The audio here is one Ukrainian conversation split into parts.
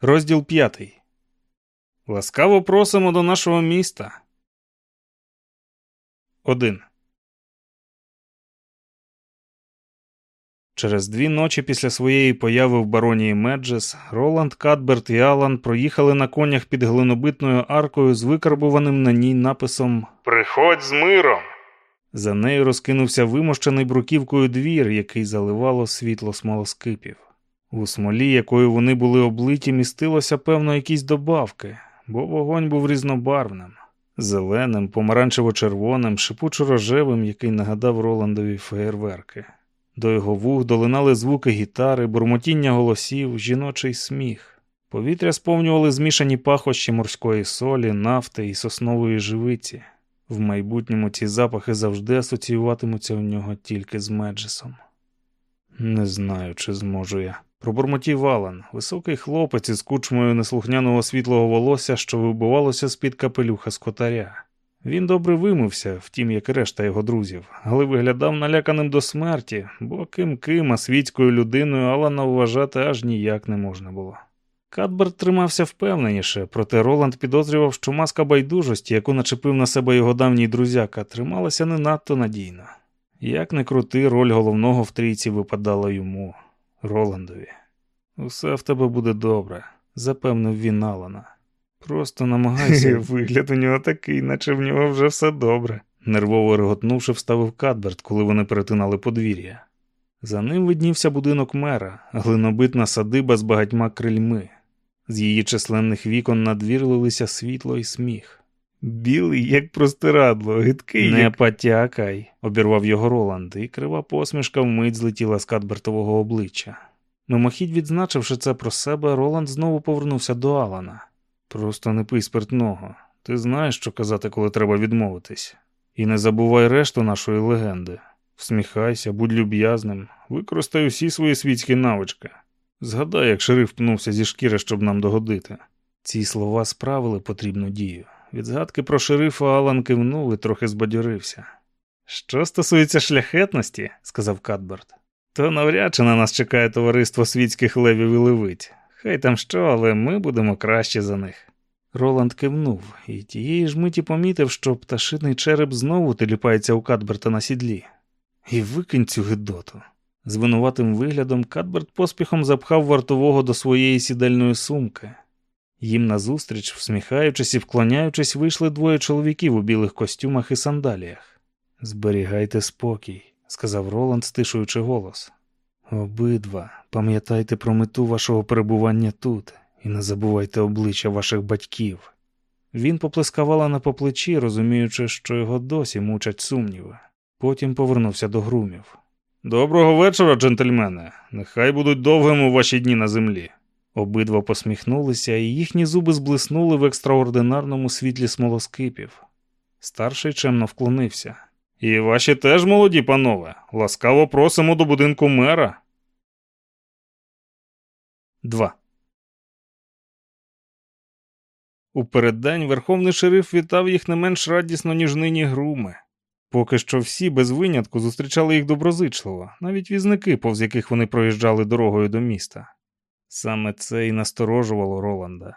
Розділ п'ятий. Ласкаво просимо до нашого міста. Один. Через дві ночі після своєї появи в баронії Меджес Роланд Кадберт і Алан проїхали на конях під глинобитною аркою з викарбуваним на ній написом Приходь з миром. За нею розкинувся вимощений бруківкою двір, який заливало світло смолоскипів. У смолі, якою вони були облиті, містилося, певно, якісь добавки, бо вогонь був різнобарвним, зеленим, помаранчево-червоним, шипучо-рожевим, який нагадав Роландові феєрверки. До його вух долинали звуки гітари, бурмотіння голосів, жіночий сміх. Повітря сповнювали змішані пахощі морської солі, нафти і соснової живиці. В майбутньому ці запахи завжди асоціюватимуться у нього тільки з Меджесом. Не знаю, чи зможу я. Пробурмотів Алан, високий хлопець із кучмою неслухняного світлого волосся, що вибивалося з-під капелюха скотаря. Він добре вимився, втім, як і решта його друзів, але виглядав наляканим до смерті, бо ким ким, а світською людиною Алана вважати аж ніяк не можна було. Кадберт тримався впевненіше, проте Роланд підозрював, що маска байдужості, яку начепив на себе його давній друзяка, трималася не надто надійно. Як не крути, роль головного в трійці випадала йому, Роландові. Усе в тебе буде добре, запевнив він Алана. Просто намагайся, вигляд у нього такий, наче в нього вже все добре, нервово реготнувши, вставив Кадберт, коли вони перетинали подвір'я. За ним виднівся будинок мера, глинобитна садиба з багатьма крильми. З її численних вікон надвірлилися світло і сміх. Білий, як простирадло, гидкий. Не як... потякай, обірвав його Роланд, і крива посмішка вмить злетіла з Кадбертового обличчя. Мимохідь відзначивши це про себе, Роланд знову повернувся до Алана. Просто не пий спиртного. Ти знаєш, що казати, коли треба відмовитись. І не забувай решту нашої легенди. Всміхайся, будь люб'язним, використай усі свої світські навички. Згадай, як шериф пнувся зі шкіри, щоб нам догодити. Ці слова справили потрібну дію. Від згадки про шерифа Алан кивнув і трохи збадьорився. Що стосується шляхетності, сказав Кадберт, то навряд чи на нас чекає товариство світських левів і левиць. Хай там що, але ми будемо краще за них. Роланд кивнув і тієї ж миті помітив, що пташиний череп знову теліпається у Кадберта на сідлі. І викинь цю гидоту. З винуватим виглядом Кадберт поспіхом запхав вартового до своєї сідельної сумки. Їм назустріч, всміхаючись і вклоняючись, вийшли двоє чоловіків у білих костюмах і сандаліях. Зберігайте спокій, сказав Роланд, стишуючи голос. Обидва, пам'ятайте про мету вашого перебування тут і не забувайте обличчя ваших батьків. Він поплескавала на по плечі, розуміючи, що його досі мучать сумніви. Потім повернувся до грумів. Доброго вечора, джентльмени. Нехай будуть довгими ваші дні на землі. Обидва посміхнулися, і їхні зуби зблиснули в екстраординарному світлі смолоскипів. Старший чемно вклонився. І ваші теж молоді, панове. Ласкаво просимо до будинку мера. 2. У переддень верховний шериф вітав їх не менш радісно, ніж нині груми. Поки що всі без винятку зустрічали їх доброзичливо, навіть візники, повз яких вони проїжджали дорогою до міста. Саме це і насторожувало Роланда.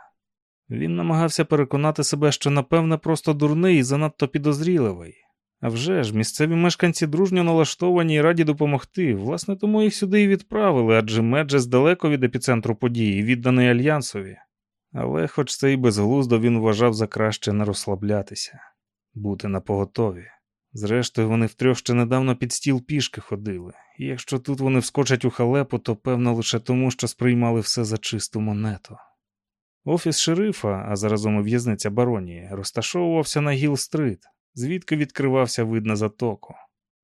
Він намагався переконати себе, що, напевне, просто дурний і занадто підозріливий. А вже ж, місцеві мешканці дружньо налаштовані і раді допомогти, власне, тому їх сюди і відправили, адже Меджес далеко від епіцентру події, відданий Альянсові. Але, хоч це і безглуздо, він вважав за краще не розслаблятися, бути на поготові. Зрештою, вони втрьох ще недавно під стіл пішки ходили, і якщо тут вони вскочать у халепу, то певно лише тому, що сприймали все за чисту монету. Офіс шерифа, а заразом і в'язниця баронії, розташовувався на Гіл-стрит, звідки відкривався вид на затоку.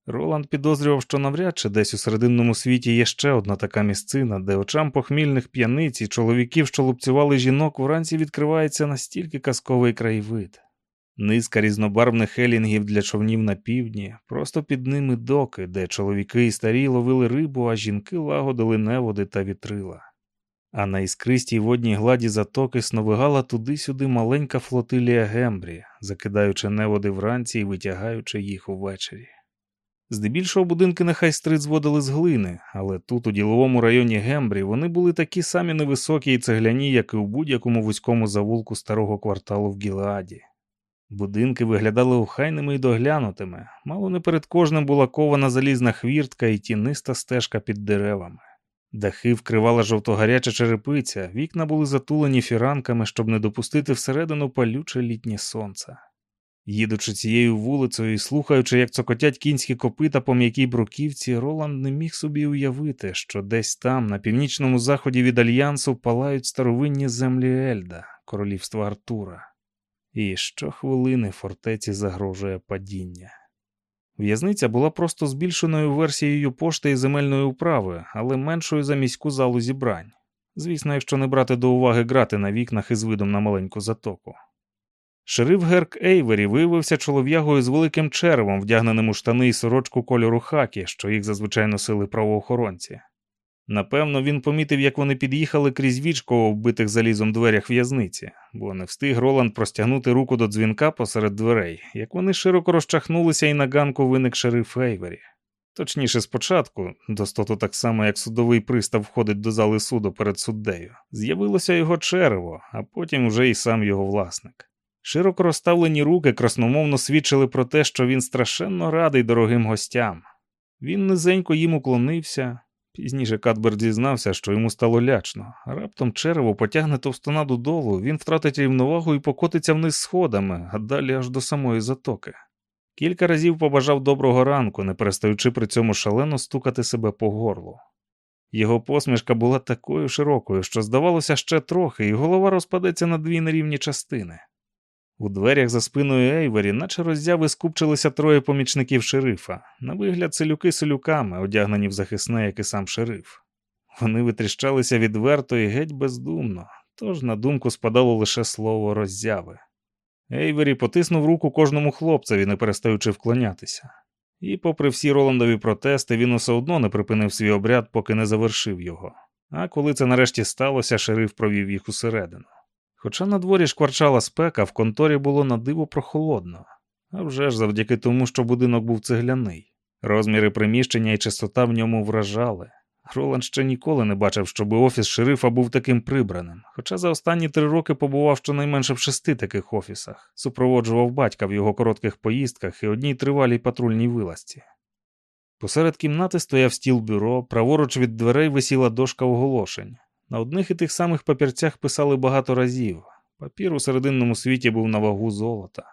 Роланд підозрював, що навряд чи десь у серединному світі є ще одна така місцина, де очам похмільних п'яниць і чоловіків, що лупцювали жінок, вранці відкривається настільки казковий краєвид. Низка різнобарвних елінгів для човнів на півдні, просто під ними доки, де чоловіки і старі ловили рибу, а жінки лагодили неводи та вітрила. А на іскристій водній гладі затоки сновигала туди-сюди маленька флотилія Гембрі, закидаючи неводи вранці і витягаючи їх увечері. Здебільшого будинки на Хай-стрит зводили з глини, але тут, у діловому районі Гембрі, вони були такі самі невисокі і цегляні, як і у будь-якому вузькому завулку старого кварталу в Гілеаді. Будинки виглядали охайними і доглянутими, мало не перед кожним була кована залізна хвіртка і тіниста стежка під деревами. Дахи вкривала жовтогаряча черепиця, вікна були затулені фіранками, щоб не допустити всередину палюче літнє сонце. Їдучи цією вулицею і слухаючи, як цокотять кінські копита по м'якій бруківці, Роланд не міг собі уявити, що десь там, на північному заході від альянсу, палають старовинні землі Ельда, королівства Артура. І щохвилини фортеці загрожує падіння. В'язниця була просто збільшеною версією пошти і земельної управи, але меншою за міську залу зібрань. Звісно, якщо не брати до уваги грати на вікнах із видом на маленьку затоку. Шериф Герк Ейвері виявився чолов'ягою з великим черевом, вдягненим у штани і сорочку кольору хакі, що їх зазвичай носили правоохоронці. Напевно, він помітив, як вони під'їхали крізь вічко у вбитих залізом дверях в'язниці, бо не встиг Роланд простягнути руку до дзвінка посеред дверей, як вони широко розчахнулися і на ганку виник шериф Ейвері. Точніше, спочатку, достото так само, як судовий пристав входить до зали суду перед суддею, з'явилося його черево, а потім вже й сам його власник. Широко розставлені руки красномовно свідчили про те, що він страшенно радий дорогим гостям. Він низенько їм уклонився. Пізніше Кадбер дізнався, що йому стало лячно, раптом черево потягне товстона додолу, він втратить рівновагу і покотиться вниз сходами, а далі аж до самої затоки. Кілька разів побажав доброго ранку, не перестаючи при цьому шалено стукати себе по горлу. Його посмішка була такою широкою, що здавалося ще трохи, і голова розпадеться на дві нерівні частини. У дверях за спиною Ейвері, наче роззяви скупчилися троє помічників шерифа, на вигляд селюки селюками, одягнені в захисне, як і сам шериф. Вони витріщалися відверто і геть бездумно, тож на думку спадало лише слово роззяви. Ейвері потиснув руку кожному хлопцеві, не перестаючи вклонятися. І, попри всі Роландові протести, він усе одно не припинив свій обряд, поки не завершив його. А коли це нарешті сталося, шериф провів їх усередину. Хоча на дворі шкварчала спека, в конторі було на диво прохолодно, а вже ж завдяки тому, що будинок був цегляний. Розміри приміщення і чистота в ньому вражали. Роланд ще ніколи не бачив, щоб офіс шерифа був таким прибраним, хоча за останні три роки побував щонайменше в шести таких офісах, супроводжував батька в його коротких поїздках і одній тривалій патрульній вилазці. Посеред кімнати стояв стіл бюро, праворуч від дверей висіла дошка оголошень. На одних і тих самих папірцях писали багато разів. Папір у серединному світі був на вагу золота.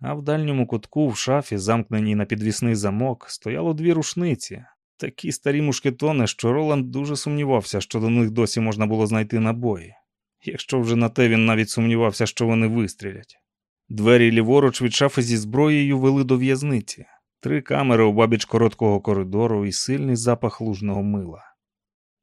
А в дальньому кутку, в шафі, замкненій на підвісний замок, стояло дві рушниці, такі старі мушкетони, що Роланд дуже сумнівався, що до них досі можна було знайти набої. Якщо вже на те він навіть сумнівався, що вони вистрілять. Двері ліворуч від шафи зі зброєю вели до в'язниці, три камери обабіч короткого коридору і сильний запах лужного мила.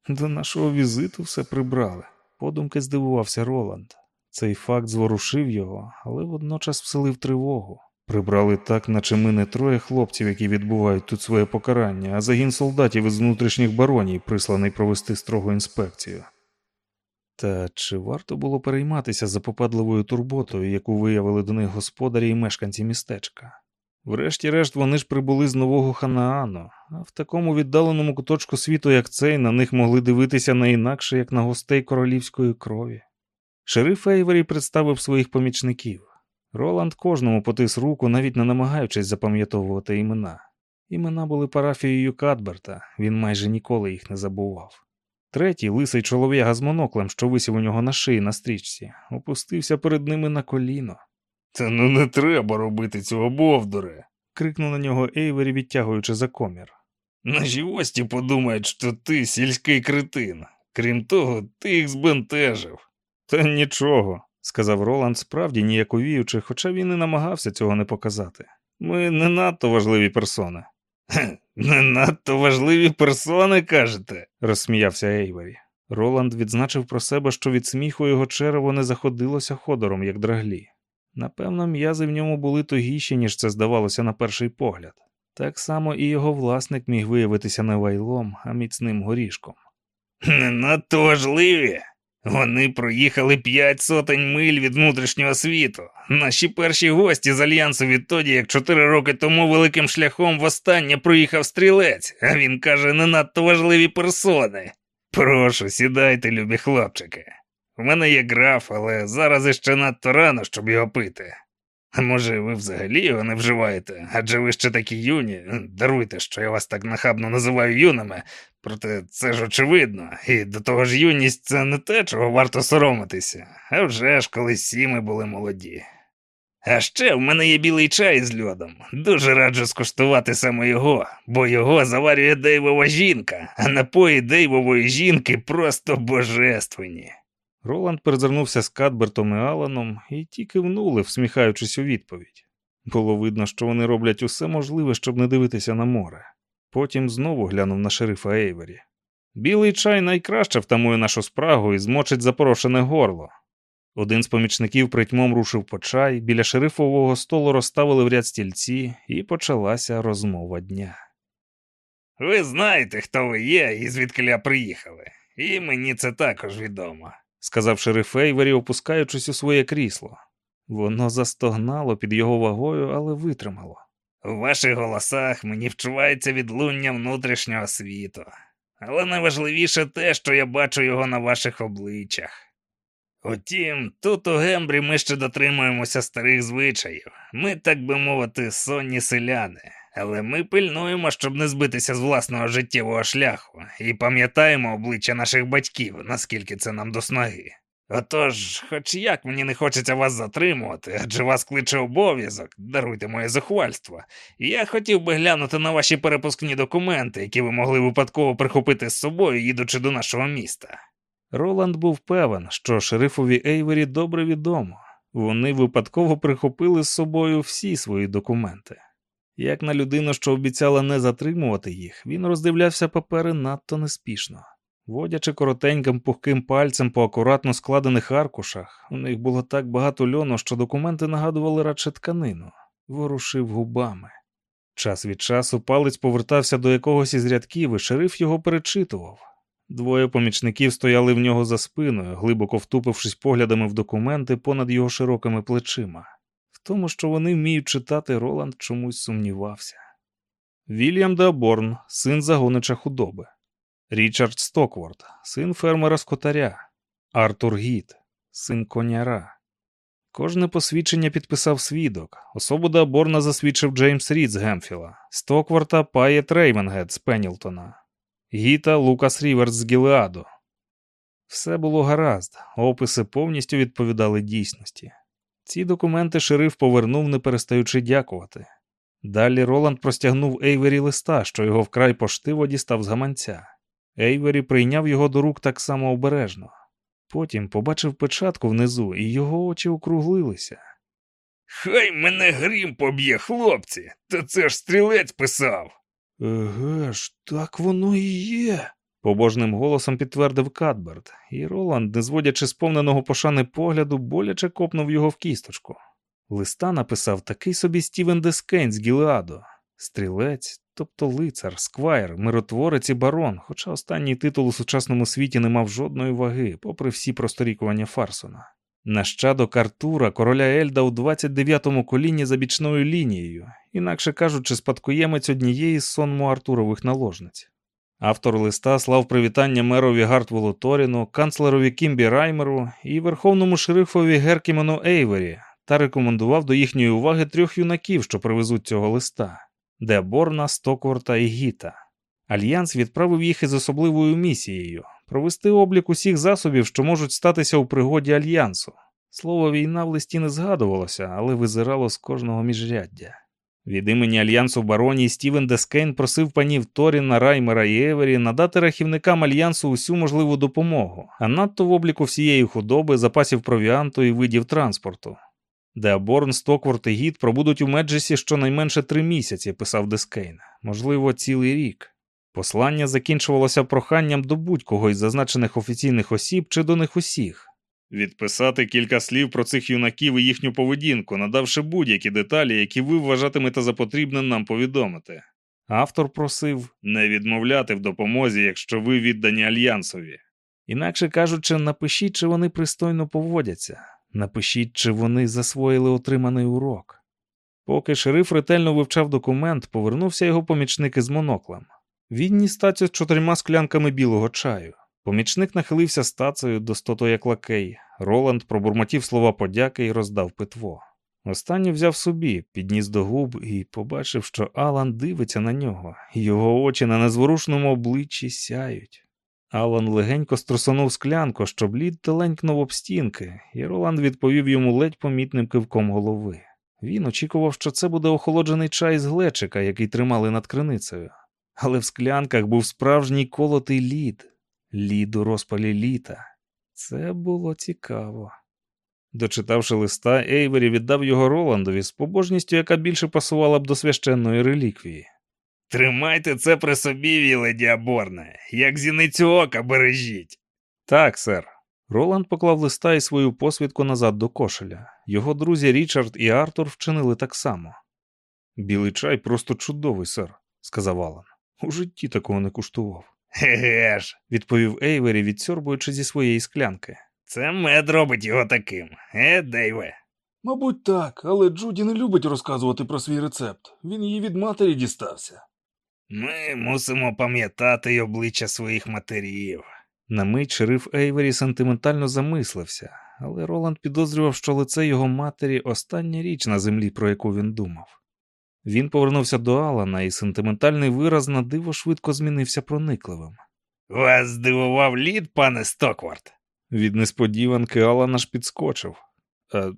До нашого візиту все прибрали. Подумки здивувався Роланд. Цей факт зворушив його, але водночас вселив тривогу. Прибрали так, наче ми не троє хлопців, які відбувають тут своє покарання, а загін солдатів із внутрішніх бароній, присланий провести строгу інспекцію. Та чи варто було перейматися запопадливою турботою, яку виявили до них господарі і мешканці містечка? Врешті-решт вони ж прибули з нового Ханаану, а в такому віддаленому куточку світу, як цей, на них могли дивитися не інакше, як на гостей королівської крові. Шериф Ейвері представив своїх помічників. Роланд кожному потис руку, навіть не намагаючись запам'ятовувати імена. Імена були парафією Кадберта, він майже ніколи їх не забував. Третій, лисий чолов'яга з моноклем, що висів у нього на шиї на стрічці, опустився перед ними на коліно. Та ну не треба робити цього бовдуре. крикнув на нього Ейвері, відтягуючи за комір. Наші гості подумають, що ти сільський кретин. Крім того, ти їх збентежив. Та нічого, сказав Роланд, справді ніяковіючи, хоча він і намагався цього не показати. Ми не надто важливі персони. Хе, не надто важливі персони, кажете, розсміявся Ейвері. Роланд відзначив про себе, що від сміху його черево не заходилося ходором, як драглі. Напевно, м'язи в ньому були тугіші, ніж це здавалося на перший погляд. Так само і його власник міг виявитися не вайлом, а міцним горішком. Не надто важливі. Вони проїхали п'ять сотень миль від внутрішнього світу. Наші перші гості з альянсу відтоді, як чотири роки тому великим шляхом востаннє проїхав стрілець, а він каже, не надто важливі персони. Прошу, сідайте, любі хлопчики. У мене є граф, але зараз іще надто рано, щоб його пити. А може, ви взагалі його не вживаєте? Адже ви ще такі юні. Даруйте, що я вас так нахабно називаю юними, проте це ж очевидно. І до того ж юність це не те, чого варто соромитися. А вже ж колись всі ми були молоді. А ще в мене є білий чай з льодом. Дуже раджу скуштувати саме його, бо його заварює Дейвова жінка, а напої Дейвової жінки просто божественні. Роланд перезирнувся з Кадбертом і Аланом і ті кивнули, всміхаючись у відповідь. Було видно, що вони роблять усе можливе, щоб не дивитися на море. Потім знову глянув на шерифа Ейвері. Білий чай найкраще втамує нашу спрагу і змочить запорошене горло. Один з помічників притьмом рушив по чай, біля шерифового столу розставили в ряд стільці, і почалася розмова дня. Ви знаєте, хто ви є і звідки приїхали, і мені це також відомо сказав шериф Ейвері, опускаючись у своє крісло. Воно застогнало під його вагою, але витримало. У ваших голосах мені вчувається відлуння внутрішнього світу, але найважливіше те, що я бачу його на ваших обличчях. Утім, тут у Гембрі ми ще дотримуємося старих звичаїв. Ми, так би мовити, сонні селяни, але ми пильнуємо, щоб не збитися з власного життєвого шляху, і пам'ятаємо обличчя наших батьків, наскільки це нам до снаги. Отож, хоч як мені не хочеться вас затримувати, адже вас кличе обов'язок, даруйте моє захвальство. Я хотів би глянути на ваші перепускні документи, які ви могли випадково прихопити з собою, їдучи до нашого міста. Роланд був певен, що шерифові Ейвері добре відомо. Вони випадково прихопили з собою всі свої документи. Як на людину, що обіцяла не затримувати їх, він роздивлявся папери надто неспішно. Водячи коротеньким пухким пальцем по акуратно складених аркушах, у них було так багато льону, що документи нагадували радше тканину, ворушив губами. Час від часу палець повертався до якогось із рядків, і шериф його перечитував. Двоє помічників стояли в нього за спиною, глибоко втупившись поглядами в документи понад його широкими плечима тому, що вони вміють читати, Роланд чомусь сумнівався. Вільям Деаборн, син загонича худоби, Річард Стокворт, син фермера скотаря, Артур Гіт, син коняра. Кожне посвідчення підписав свідок. Особу Деаборна засвідчив Джеймс Рід з Гемфіла, Стокворта Паєт Рейвенгет з Пеннілтона, Гіта Лукас Ріверс з Гілеаду. Все було гаразд, описи повністю відповідали дійсності. Ці документи шериф повернув, не перестаючи дякувати. Далі Роланд простягнув Ейвері листа, що його вкрай поштиво дістав з гаманця. Ейвері прийняв його до рук так само обережно. Потім побачив печатку внизу, і його очі округлилися. Хай мене грім поб'є, хлопці, та це ж стрілець писав. Еге ж, так воно і є, побожним голосом підтвердив Кадберт, і Роланд, не зводячи сповненого пошани погляду, боляче копнув його в кісточку. Листа написав такий собі Стівен Дескейн з Гілеаду, стрілець, тобто лицар, сквайр, миротворець і барон, хоча останній титул у сучасному світі не мав жодної ваги, попри всі просторікування Фарсона. Нащадок Артура, короля Ельда у 29-му коліні за бічною лінією, інакше кажучи, спадкоємець однієї з сонму Артурових наложниць. Автор листа слав привітання мерові Гартвелу Торіну, канцлерові Кімбі Раймеру і верховному шерифові Геркімену Ейвері та рекомендував до їхньої уваги трьох юнаків, що привезуть цього листа Деаборна, Стокворта і Гіта. Альянс відправив їх із особливою місією провести облік усіх засобів, що можуть статися у пригоді альянсу. Слово війна в листі не згадувалося, але визирало з кожного міжряддя. Від імені альянсу бароній Стівен Дескейн просив панів Торіна, Раймера і Ейвері надати рахівникам альянсу усю можливу допомогу, а надто в обліку всієї худоби, запасів провіанту і видів транспорту. Деаборн, Стокворт і Гіт пробудуть у Меджесі щонайменше три місяці, писав Дескейн, можливо, цілий рік. Послання закінчувалося проханням до будь-кого із зазначених офіційних осіб чи до них усіх. Відписати кілька слів про цих юнаків і їхню поведінку, надавши будь-які деталі, які ви вважатимете за потрібне нам повідомити. Автор просив не відмовляти в допомозі, якщо ви віддані альянсові. Інакше кажучи, напишіть, чи вони пристойно поводяться, напишіть, чи вони засвоїли отриманий урок. Поки шериф ретельно вивчав документ, повернувся його помічник із моноклем. Він ніс тацю з чотирма склянками білого чаю. Помічник нахилився стацею до стото як лакей. Роланд пробурмотів слова подяки і роздав питво. Останнє взяв собі, підніс до губ і побачив, що Алан дивиться на нього, його очі на незворушному обличчі сяють. Алан легенько струсонув склянку, щоб лід теленькнув об стінки, і Роланд відповів йому ледь помітним кивком голови. Він очікував, що це буде охолоджений чай з глечика, який тримали над криницею. Але в склянках був справжній колотий лід, лід у розпалі літа. Це було цікаво. Дочитавши листа, Ейвері віддав його Роландові з побожністю, яка більше пасувала б до священної реліквії. Тримайте це при собі, віле діаборне, як зіницю ока бережіть. Так, сер. Роланд поклав листа і свою посвідку назад до кошеля. Його друзі Річард і Артур вчинили так само. Білий чай просто чудовий, сер, сказав Алан. У житті такого не куштував. Еге ж, відповів Ейвері, відсьорбуючи зі своєї склянки. це мед робить його таким, е, Дейве? Мабуть, так, але Джуді не любить розказувати про свій рецепт. Він її від матері дістався. Ми мусимо пам'ятати й обличчя своїх матерів. На мить шериф Ейвері сентиментально замислився, але Роланд підозрював, що лице його матері остання річ на землі, про яку він думав. Він повернувся до Алана, і сентиментальний вираз на диво швидко змінився проникливим. Вас здивував лід, пане Стокворт? Від несподіванки Алан аж підскочив. Е,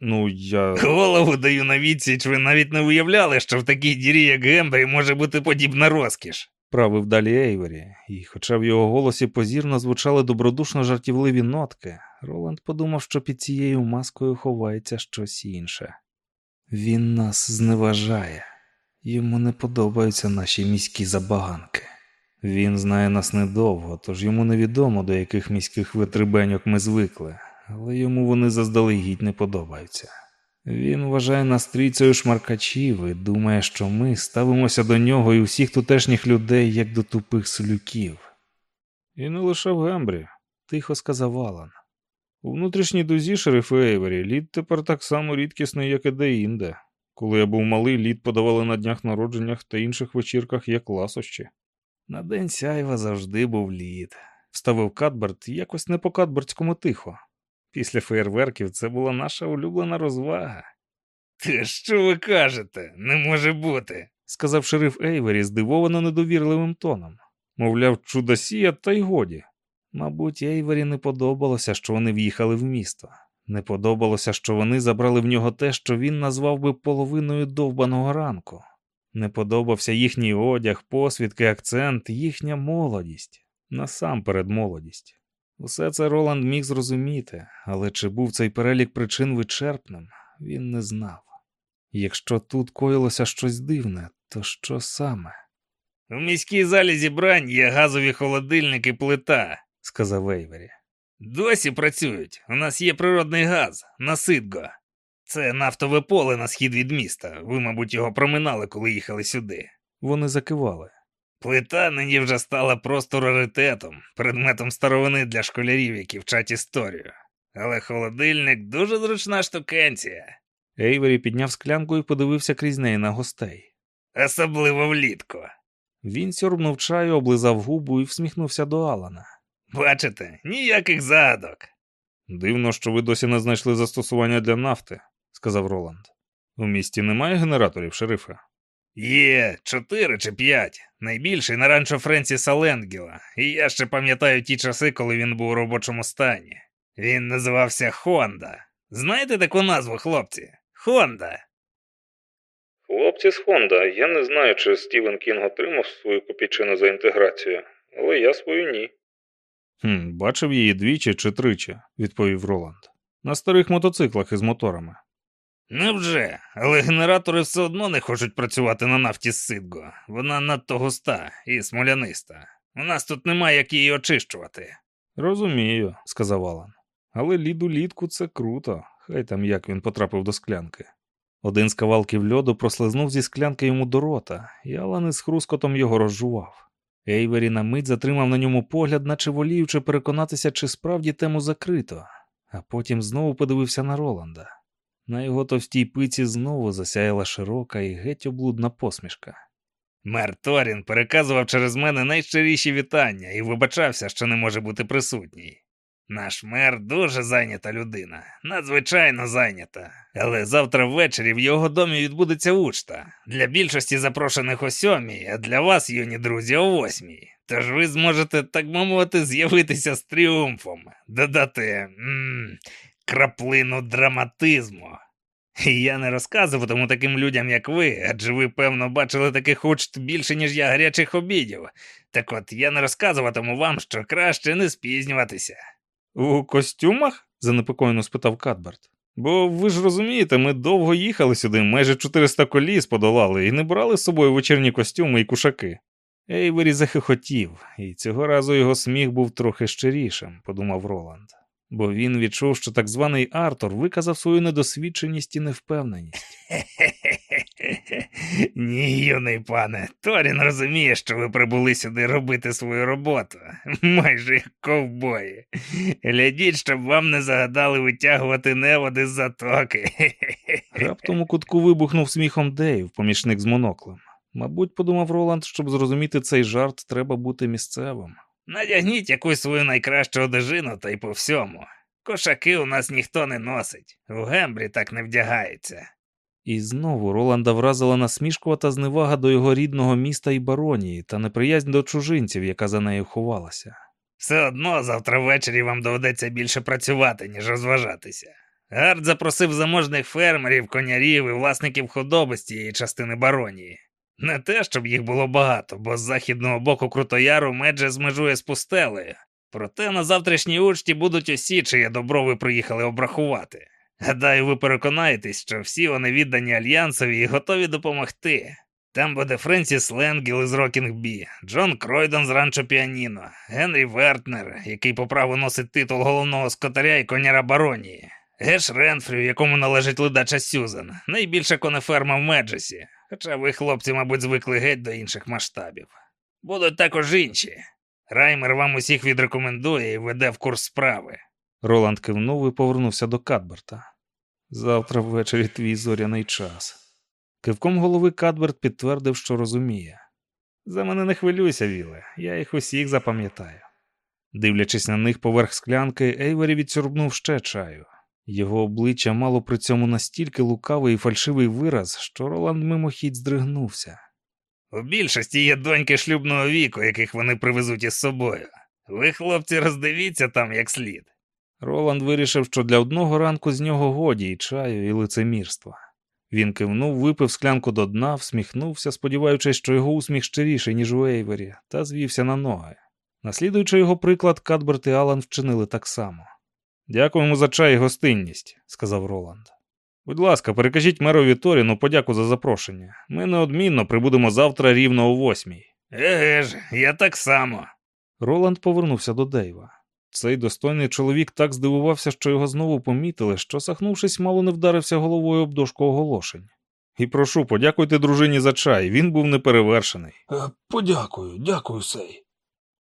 ну, я. Голову даю на відсіч, ви навіть не уявляли, що в такій дірі, як Гембрі, може бути подібна розкіш. правив далі Ейвері, і, хоча в його голосі позірно звучали добродушно жартівливі нотки, Роланд подумав, що під цією маскою ховається щось інше. Він нас зневажає, йому не подобаються наші міські забаганки. Він знає нас недовго, тож йому невідомо, до яких міських витребеньок ми звикли, але йому вони заздалегідь не подобаються. Він вважає нас трійцею шмаркачів і думає, що ми ставимося до нього і усіх тутешніх людей, як до тупих слюків. І не лише в Гембрі, тихо сказав Алан. У внутрішній дузі шерифа Ейвері лід тепер так само рідкісний, як і де-інде. Коли я був малий, лід подавали на днях народженнях та інших вечірках як ласощі. На день сяйва завжди був лід, вставив Кадберт якось не по кадбертському тихо. Після феєрверків це була наша улюблена розвага, Та що ви кажете? Не може бути. сказав шериф Ейвері здивовано недовірливим тоном. Мовляв, чудосія, та й годі. Мабуть, Ейвері не подобалося, що вони в'їхали в місто. Не подобалося, що вони забрали в нього те, що він назвав би половиною довбаного ранку. Не подобався їхній одяг, посвідки, акцент, їхня молодість, насамперед молодість. Усе це Роланд міг зрозуміти, але чи був цей перелік причин вичерпним, він не знав. Якщо тут коїлося щось дивне, то що саме? У міській залі зібрань є газові холодильники плита, сказав Ейвері. Досі працюють. У нас є природний газ, насидго. Це нафтове поле на схід від міста. Ви, мабуть, його проминали, коли їхали сюди. Вони закивали. Плита нині вже стала просто раритетом, предметом старовини для школярів, які вчать історію. Але холодильник дуже зручна штукенція, Ейвері підняв склянку і подивився крізь неї на гостей. особливо влітку. Він сьорбнув чаю, облизав губу і всміхнувся до Алана. Бачите, ніяких загадок. Дивно, що ви досі не знайшли застосування для нафти, сказав Роланд. У місті немає генераторів, шерифа. Є чотири чи п'ять. Найбільший на ранчо Френсіса Ленгіла. І я ще пам'ятаю ті часи, коли він був у робочому стані. Він називався Хонда. Знаєте таку назву, хлопці? Хонда. Хлопці з Хонда, я не знаю, чи Стівен Кінг отримав свою копійчину за інтеграцію, але я свою ні. Хм, бачив її двічі чи тричі, відповів Роланд. На старих мотоциклах із моторами. Невже, але генератори все одно не хочуть працювати на нафті з Сидго. Вона надто густа і смоляниста. У нас тут немає як її очищувати. Розумію, сказав Алан. Але лід у лідку це круто, хай там як він потрапив до склянки. Один з кавалків льоду прослизнув зі склянки йому до рота, і Алан із хрускотом його розжував. Ейвері на мить затримав на ньому погляд, наче воліючи переконатися, чи справді тему закрито, а потім знову подивився на Роланда. На його товстій пиці знову засяяла широка і геть облудна посмішка. Мер Торін переказував через мене найщиріші вітання і вибачався, що не може бути присутній. Наш мер дуже зайнята людина, надзвичайно зайнята. Але завтра ввечері в його домі відбудеться учта. Для більшості запрошених о сьомій, а для вас, юні друзі, о восьмій. Тож ви зможете, так би мовити, з'явитися з тріумфом, додати м краплину драматизму. І я не розказуватиму таким людям, як ви, адже ви, певно, бачили таких учт більше, ніж я гарячих обідів. Так от я не розказуватиму вам, що краще не спізнюватися. У костюмах? занепокоєно спитав Кадберт. Бо ви ж розумієте, ми довго їхали сюди, майже 400 коліс подолали і не брали з собою вечірні костюми і кушаки. Ейвері захихотів, і цього разу його сміх був трохи щирішим, подумав Роланд, бо він відчув, що так званий Артур виказав свою недосвідченість і невпевненість. Ні, юний пане, Торін розуміє, що ви прибули сюди робити свою роботу, майже як ковбої. Глядіть, щоб вам не загадали витягувати неводи з затоки. Раптом у кутку вибухнув сміхом Дейв, помічник з моноклем. Мабуть, подумав Роланд, щоб зрозуміти цей жарт, треба бути місцевим. Надягніть якусь свою найкращу одежину та й по всьому. Кошаки у нас ніхто не носить, у гембрі так не вдягається. І знову Роланда вразила насмішкувата зневага до його рідного міста і баронії та неприязнь до чужинців, яка за нею ховалася. Все одно завтра ввечері вам доведеться більше працювати, ніж розважатися. Гард запросив заможних фермерів, конярів і власників худоби з цієї частини баронії. Не те, щоб їх було багато, бо з західного боку Крутояру Меджес межує з пустелею. Проте на завтрашній учті будуть усі, чиє добро ви приїхали обрахувати. Гадаю, ви переконаєтесь, що всі вони віддані альянсові і готові допомогти. Там буде Френсіс Ленгіл із Рокінг-Бі, Джон Кройдон з Ранчо Піаніно, Генрі Вертнер, який по праву носить титул головного скотаря і коняра баронії, Геш Ренфрю, якому належить ледача Сюзан, найбільша конеферма в Меджесі, хоча ви, хлопці, мабуть, звикли геть до інших масштабів. Будуть також інші. Раймер вам усіх відрекомендує і веде в курс справи. Роланд кивнув і повернувся до Кадберта. Завтра ввечері твій зоряний час. Кивком голови Кадберт підтвердив, що розуміє. За мене не хвилюйся, Віле, я їх усіх запам'ятаю. Дивлячись на них поверх склянки, Ейвері відсюрбнув ще чаю. Його обличчя мало при цьому настільки лукавий і фальшивий вираз, що Роланд мимохідь здригнувся. У більшості є доньки шлюбного віку, яких вони привезуть із собою. Ви, хлопці, роздивіться там як слід. Роланд вирішив, що для одного ранку з нього годі і чаю, і лицемірства. Він кивнув, випив склянку до дна, всміхнувся, сподіваючись, що його усміх щиріший, ніж у Ейвері, та звівся на ноги. Наслідуючи його приклад, Кадберт і Алан вчинили так само. Дякуємо за чай і гостинність, сказав Роланд. Будь ласка, перекажіть мерові Торіну подяку за запрошення. Ми неодмінно прибудемо завтра рівно о восьмій. Еге ж, я так само. Роланд повернувся до Дейва. Цей достойний чоловік так здивувався, що його знову помітили, що, сахнувшись, мало не вдарився головою об дошку оголошень. І прошу, подякуйте дружині за чай, він був неперевершений. Е, подякую, дякую, Сей.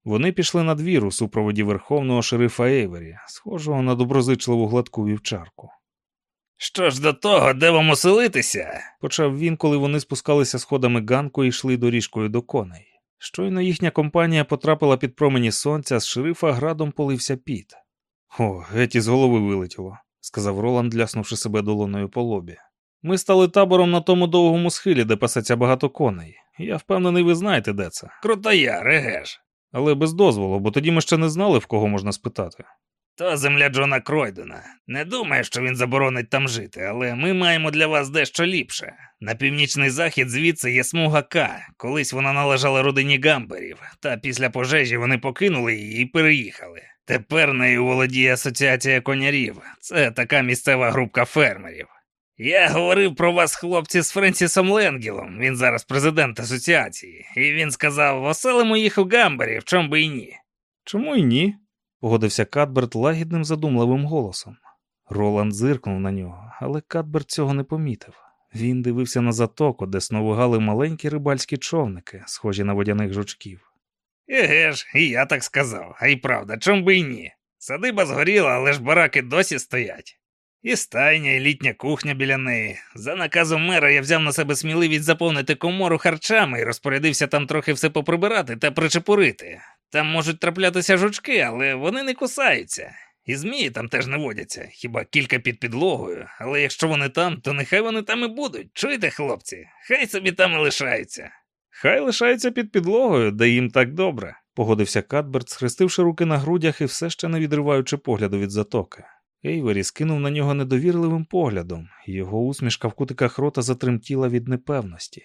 Вони пішли на двір у супроводі верховного шерифа Ейвері, схожого на доброзичливу гладку вівчарку. Що ж до того, де вам оселитися? Почав він, коли вони спускалися сходами ганку і йшли доріжкою до коней. Щойно їхня компанія потрапила під промені сонця, з шерифа градом полився піт. О, геть із голови вилетіло, сказав Роланд, ляснувши себе долоною по лобі. Ми стали табором на тому довгому схилі, де пасеться багато коней. Я впевнений, ви знаєте, де це. Крутая, регеш. Але без дозволу, бо тоді ми ще не знали, в кого можна спитати. То земля Джона Кройдена. Не думаю, що він заборонить там жити, але ми маємо для вас дещо ліпше. На північний захід звідси є смуга К. Колись вона належала родині гамберів, та після пожежі вони покинули її і переїхали. Тепер нею володіє асоціація конярів. Це така місцева групка фермерів. Я говорив про вас, хлопці, з Френсісом Ленгілом. Він зараз президент асоціації, і він сказав: оселимо їх у гамбері, чому би і ні. Чому й ні? Погодився Кадберт лагідним задумливим голосом. Роланд зиркнув на нього, але Кадберт цього не помітив. Він дивився на затоку, де сновигали маленькі рибальські човники, схожі на водяних жучків. Еге ж, і я так сказав, а й правда, чом би й ні. Садиба згоріла, але ж бараки досі стоять. І стайня, і літня кухня біля неї. За наказом мера я взяв на себе сміливість заповнити комору харчами і розпорядився там трохи все поприбирати та причепурити. Там можуть траплятися жучки, але вони не кусаються. І змії там теж не водяться, хіба кілька під підлогою. Але якщо вони там, то нехай вони там і будуть. Чуєте, хлопці? Хай собі там і лишаються. Хай лишаються під підлогою, де їм так добре, погодився Кадберт, схрестивши руки на грудях і все ще не відриваючи погляду від затоки. Ейвері скинув на нього недовірливим поглядом, його усмішка в кутиках рота затремтіла від непевності.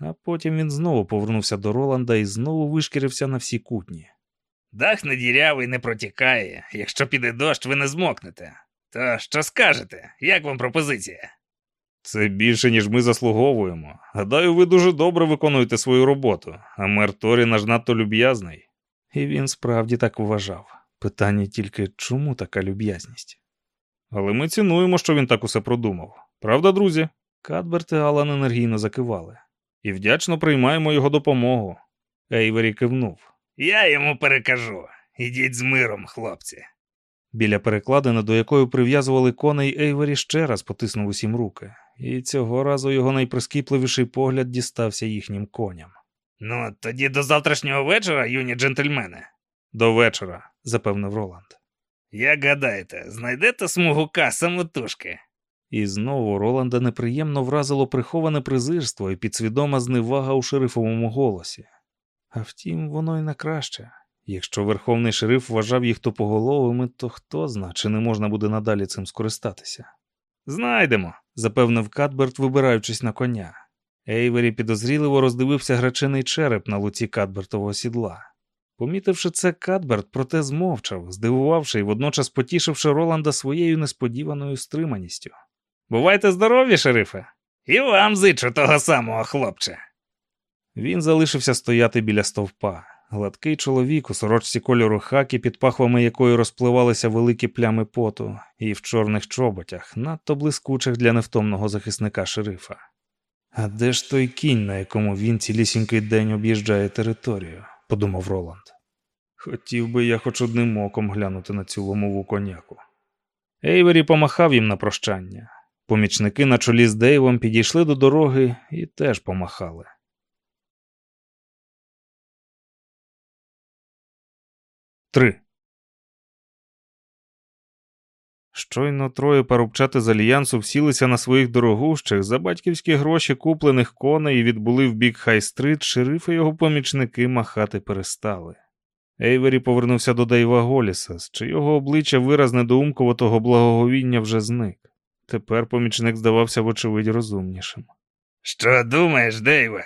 А потім він знову повернувся до Роланда і знову вишкірився на всі кутні. Дах не дірявий не протікає. Якщо піде дощ, ви не змокнете. То що скажете? Як вам пропозиція? Це більше, ніж ми заслуговуємо. Гадаю, ви дуже добре виконуєте свою роботу, а мер Торі наш надто люб'язний. І він справді так вважав. Питання тільки чому така люб'язність? Але ми цінуємо, що він так усе продумав. Правда, друзі? Кадберт і Алан енергійно закивали. І вдячно приймаємо його допомогу. Ейвері кивнув. Я йому перекажу. Ідіть з миром, хлопці. Біля перекладини, до якої прив'язували коней, Ейвері ще раз потиснув усім руки, і цього разу його найприскіпливіший погляд дістався їхнім коням. Ну, тоді до завтрашнього вечора, юні джентльмени. До вечора, запевнив Роланд. Як гадаєте, знайдете смугука самотужки? І знову Роланда неприємно вразило приховане презирство і підсвідома зневага у шерифовому голосі. А втім, воно й на краще. Якщо верховний шериф вважав їх тупоголовими, то хто зна, чи не можна буде надалі цим скористатися? Знайдемо, запевнив Кадберт, вибираючись на коня. Ейвері підозріливо роздивився грачений череп на луці Кадбертового сідла. Помітивши це, Кадберт проте змовчав, здивувавши і водночас потішивши Роланда своєю несподіваною стриманістю. Бувайте здорові, шерифе! І вам зичу того самого хлопче. Він залишився стояти біля стовпа. Гладкий чоловік у сорочці кольору хакі, під пахвами якої розпливалися великі плями поту, і в чорних чоботях, надто блискучих для невтомного захисника шерифа. А де ж той кінь, на якому він цілісінький день об'їжджає територію? подумав Роланд. Хотів би я хоч одним оком глянути на цю ломову коняку. Ейвері помахав їм на прощання. Помічники на чолі з Дейвом підійшли до дороги і теж помахали. Три. Щойно троє парубчати з альянсу всілися на своїх дорогущих за батьківські гроші куплених коней і відбули в бік Хай-стрит, шериф його помічники махати перестали. Ейвері повернувся до Дейва Голіса, з чийого обличчя вираз недоумковатого благоговіння вже зник. Тепер помічник здавався вочевидь розумнішим. Що думаєш, Дейве?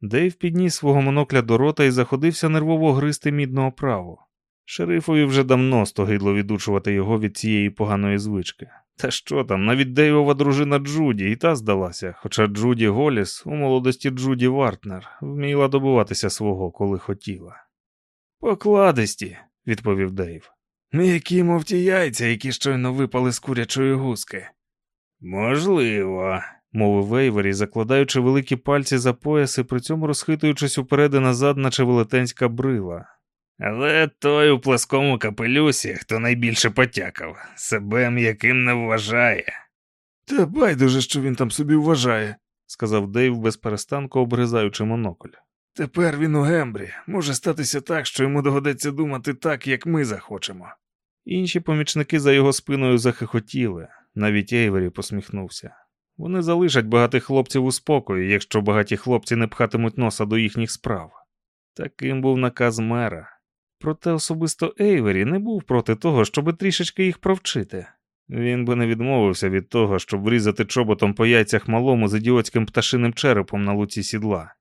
Дейв підніс свого монокля до рота і заходився нервово гризти мідну оправу. Шерифові вже давно стогидло відучувати його від цієї поганої звички. Та що там, навіть Дейвова дружина Джуді і та здалася, хоча Джуді Голіс у молодості Джуді Вартнер вміла добуватися свого, коли хотіла. Покладисті, відповів Дейв. М'які, мов ті яйця, які щойно випали з курячої гуски. Можливо. мовив Вейвері, закладаючи великі пальці за пояс і при цьому розхитуючись уперед і назад, наче велетенська брила. Але той у пласкому капелюсі, хто найбільше потякав, себе м'яким не вважає. Та байдуже, що він там собі вважає. сказав Дейв безперестанку обгризаючи монокль. Тепер він у гембрі. Може статися так, що йому доведеться думати так, як ми захочемо. Інші помічники за його спиною захихотіли, навіть Ейвері посміхнувся. Вони залишать багатих хлопців у спокої, якщо багаті хлопці не пхатимуть носа до їхніх справ. Таким був наказ мера. Проте особисто Ейвері не був проти того, щоби трішечки їх провчити. Він би не відмовився від того, щоб врізати чоботом по яйцях малому з ідіотським пташиним черепом на луці сідла.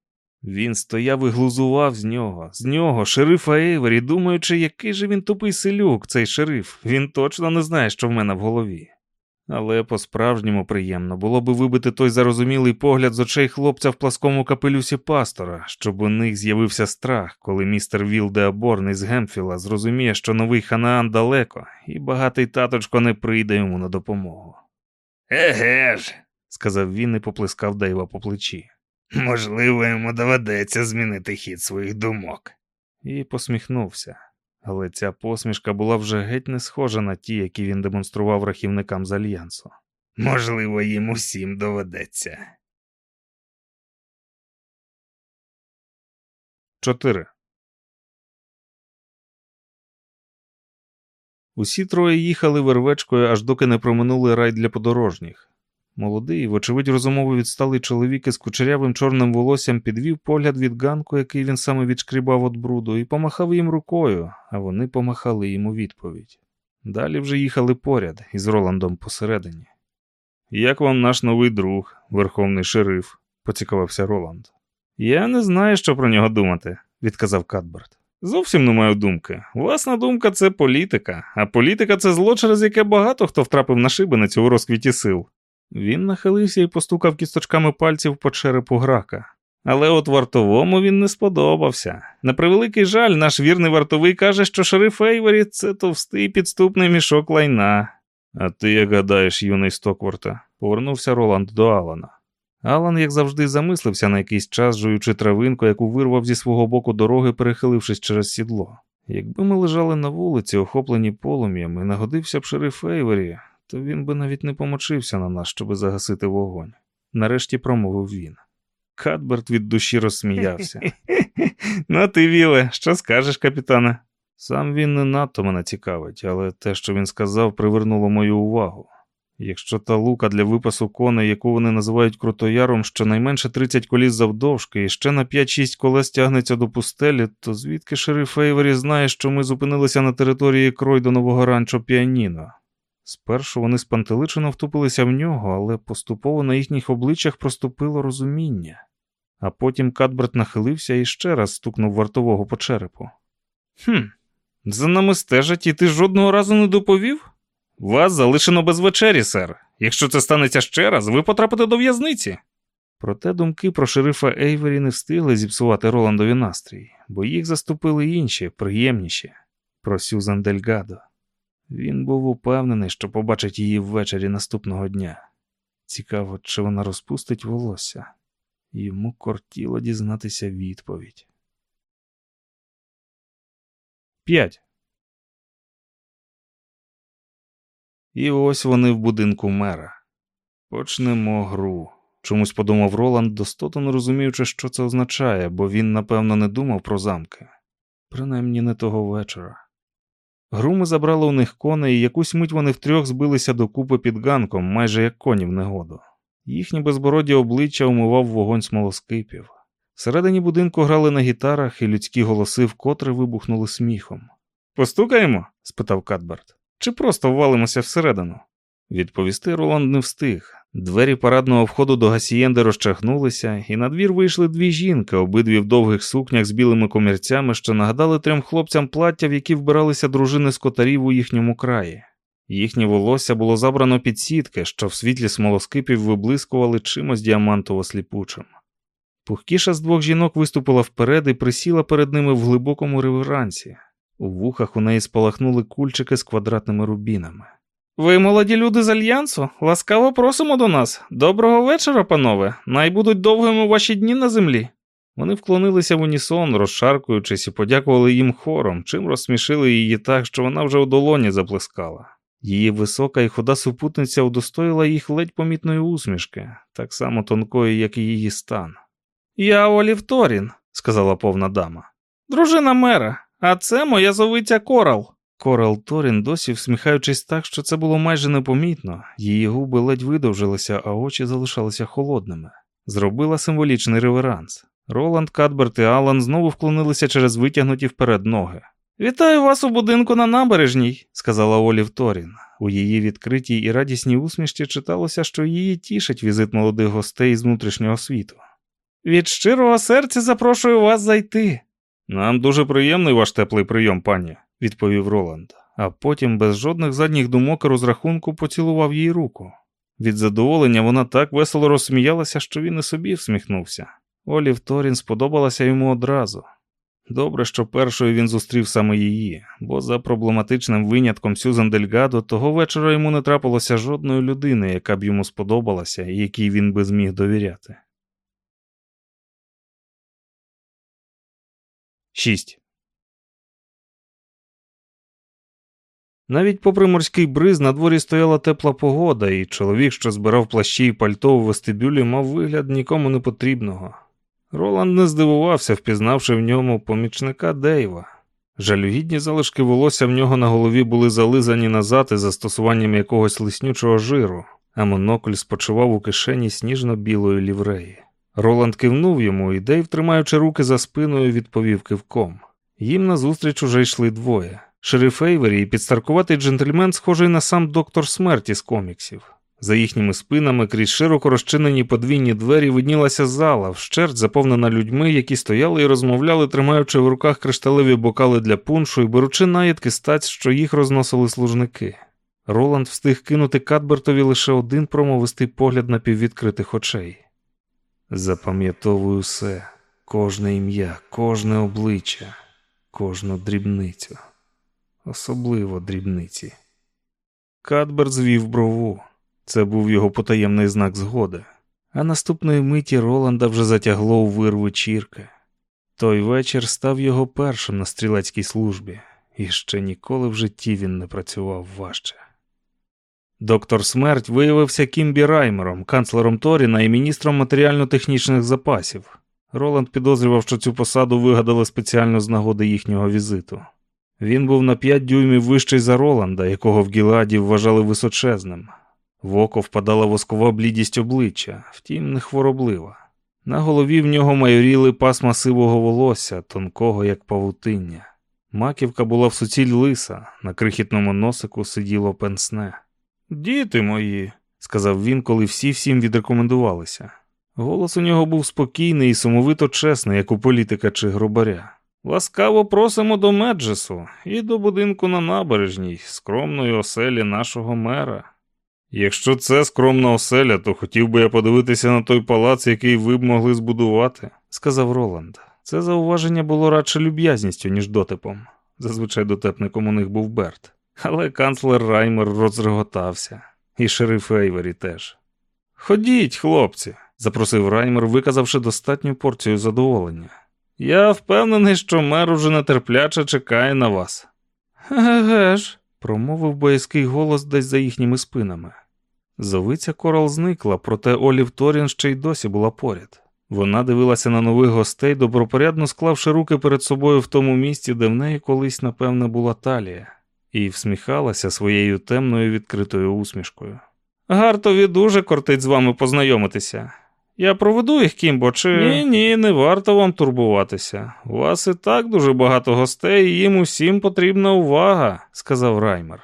Він стояв і глузував з нього, з нього, шерифа Ейвері, думаючи, який же він тупий селюк, цей шериф. Він точно не знає, що в мене в голові. Але по-справжньому приємно було би вибити той зарозумілий погляд з очей хлопця в пласкому капелюсі пастора, щоб у них з'явився страх, коли містер Вілде Аборн із Гемфіла зрозуміє, що новий Ханаан далеко, і багатий таточко не прийде йому на допомогу. Еге ж, сказав він і поплескав Дейва по плечі. можливо, йому доведеться змінити хід своїх думок. і посміхнувся. Але ця посмішка була вже геть не схожа на ті, які він демонстрував рахівникам з альянсу. Можливо, їм усім доведеться. 4. Усі троє їхали вервечкою, аж доки не проминули рай для подорожніх. Молодий, вочевидь, розумово відсталий чоловік із кучерявим чорним волоссям підвів погляд від ганку, який він саме відшкрібав від бруду, і помахав їм рукою, а вони помахали йому відповідь. Далі вже їхали поряд із Роландом посередині. Як вам наш новий друг, верховний шериф? поцікавився Роланд. Я не знаю, що про нього думати, відказав Кадберт. Зовсім не маю думки. Власна думка це політика, а політика це зло, через яке багато хто втрапив на шибеницю у розквіті сил. Він нахилився і постукав кісточками пальців по черепу грака. Але от вартовому він не сподобався. На превеликий жаль, наш вірний вартовий каже, що шериф Ейвері це товстий підступний мішок лайна. А ти як гадаєш, юний Стокворта, повернувся Роланд до Алана. Алан, як завжди, замислився на якийсь час, жуючи травинку, яку вирвав зі свого боку дороги, перехилившись через сідло. Якби ми лежали на вулиці, охоплені полум'ям, і нагодився б шериф Ейвері, то він би навіть не помочився на нас, щоби загасити вогонь. Нарешті промовив він. Кадберт від душі розсміявся. Ну, ти, Віле, що скажеш, капітане? Сам він не надто мене цікавить, але те, що він сказав, привернуло мою увагу. Якщо та лука для випасу коней, яку вони називають крутояром, щонайменше 30 коліс завдовжки і ще на 5-6 колес тягнеться до пустелі, то звідки шериф Ейвері знає, що ми зупинилися на території Кройдонового ранчо Піаніно? Спершу вони спантеличено втупилися в нього, але поступово на їхніх обличчях проступило розуміння. А потім Кадберт нахилився і ще раз стукнув вартового по черепу. Хм, за нами стежать, і ти жодного разу не доповів? Вас залишено без вечері, сер. Якщо це станеться ще раз, ви потрапите до в'язниці. Проте думки про шерифа Ейвері не встигли зіпсувати Роландові настрій, бо їх заступили інші, приємніші про Сюзан Дельгадо. Він був упевнений, що побачить її ввечері наступного дня. Цікаво, чи вона розпустить волосся. Йому кортіло дізнатися відповідь. 5. І ось вони в будинку мера. Почнемо гру. Чомусь подумав Роланд, достото не розуміючи, що це означає, бо він, напевно, не думав про замки. Принаймні не того вечора. Гру ми забрали у них коней, і якусь мить вони втрьох збилися докупи під ганком, майже як коні в негоду. Їхні безбороді обличчя умивав вогонь смолоскипів. Всередині будинку грали на гітарах, і людські голоси вкотре вибухнули сміхом. Постукаємо? спитав Кадберт. Чи просто ввалимося всередину? Відповісти Роланд не встиг. Двері парадного входу до гасієнди розчахнулися, і на двір вийшли дві жінки, обидві в довгих сукнях з білими комірцями, що нагадали трьом хлопцям плаття, в які вбиралися дружини скотарів у їхньому краї. Їхнє волосся було забрано під сітки, що в світлі смолоскипів виблискували чимось діамантово сліпучим. Пухкіша з двох жінок виступила вперед і присіла перед ними в глибокому реверансі. У вухах у неї спалахнули кульчики з квадратними рубінами. Ви, молоді люди з альянсу, ласкаво просимо до нас. Доброго вечора, панове. Най будуть довгими ваші дні на землі. Вони вклонилися в унісон, розшаркуючись, і подякували їм хором, чим розсмішили її так, що вона вже у долоні заплескала. Її висока і худа супутниця удостоїла їх ледь помітної усмішки, так само тонкої, як і її стан. Я Олів Торін, сказала повна дама. Дружина мера, а це моя зовиця Корал. Корал Торін досі всміхаючись так, що це було майже непомітно, її губи ледь видовжилися, а очі залишалися холодними. Зробила символічний реверанс. Роланд, Кадберт і Алан знову вклонилися через витягнуті вперед ноги. Вітаю вас у будинку на набережній, сказала Олів Торін. У її відкритій і радісній усмішці читалося, що її тішить візит молодих гостей з внутрішнього світу. Від щирого серця запрошую вас зайти. Нам дуже приємний ваш теплий прийом, пані, відповів Роланд, а потім без жодних задніх думок і розрахунку поцілував їй руку. Від задоволення вона так весело розсміялася, що він і собі всміхнувся. Олів Торін сподобалася йому одразу. Добре, що першою він зустрів саме її, бо за проблематичним винятком Сюзан Дельгадо того вечора йому не трапилося жодної людини, яка б йому сподобалася і якій він би зміг довіряти. 6. Навіть попри морський бриз на дворі стояла тепла погода, і чоловік, що збирав плащі і пальто у вестибюлі, мав вигляд нікому не потрібного. Роланд не здивувався, впізнавши в ньому помічника Дейва. Жалюгідні залишки волосся в нього на голові були зализані назад із застосуванням якогось лиснючого жиру, а монокль спочивав у кишені сніжно-білої лівреї. Роланд кивнув йому, і Дейв, тримаючи руки за спиною, відповів кивком. Їм назустріч уже йшли двоє. Шериф Ейвері і підстаркуватий джентльмен, схожий на сам доктор смерті з коміксів. За їхніми спинами крізь широко розчинені подвійні двері виднілася зала, вщерть заповнена людьми, які стояли і розмовляли, тримаючи в руках кришталеві бокали для пуншу і беручи наїдки стаць, що їх розносили служники. Роланд встиг кинути Кадбертові лише один промовистий погляд на піввідкритих очей. Запам'ятовую все, кожне ім'я, кожне обличчя, кожну дрібницю, особливо дрібниці. Кадберт звів брову. Це був його потаємний знак згоди, а наступної миті Роланда вже затягло у вир вечірки. Той вечір став його першим на стрілецькій службі, і ще ніколи в житті він не працював важче. Доктор Смерть виявився Кімбі Раймером, канцлером Торіна і міністром матеріально-технічних запасів. Роланд підозрював, що цю посаду вигадали спеціально з нагоди їхнього візиту. Він був на п'ять дюймів вищий за Роланда, якого в Гіладі вважали височезним. В око впадала воскова блідість обличчя, втім, не хвороблива. На голові в нього майоріли пасма сивого волосся, тонкого, як павутиння. Маківка була в суціль лиса, на крихітному носику сиділо пенсне. Діти мої, сказав він, коли всі всім відрекомендувалися. Голос у нього був спокійний і сумовито чесний, як у політика чи гробаря. Ласкаво просимо до Меджесу і до будинку на набережній, скромної оселі нашого мера. Якщо це скромна оселя, то хотів би я подивитися на той палац, який ви б могли збудувати, сказав Роланд. Це зауваження було радше люб'язністю, ніж дотипом. Зазвичай дотепником у них був Берт. Але канцлер Раймер розреготався, і шериф Ейвері теж. Ходіть, хлопці, запросив Раймер, виказавши достатню порцію задоволення. Я впевнений, що мер уже нетерпляче чекає на вас. Еге ж, промовив боязкий голос десь за їхніми спинами. Зовиця Корал зникла, проте Олів Торін ще й досі була поряд. Вона дивилася на нових гостей, добропорядно склавши руки перед собою в тому місці, де в неї колись, напевне, була талія, і всміхалася своєю темною відкритою усмішкою. Гартові дуже кортить з вами познайомитися. Я проведу їх, Кімбо, чи. Ні, ні, не варто вам турбуватися. У вас і так дуже багато гостей, і їм усім потрібна увага, сказав Раймер.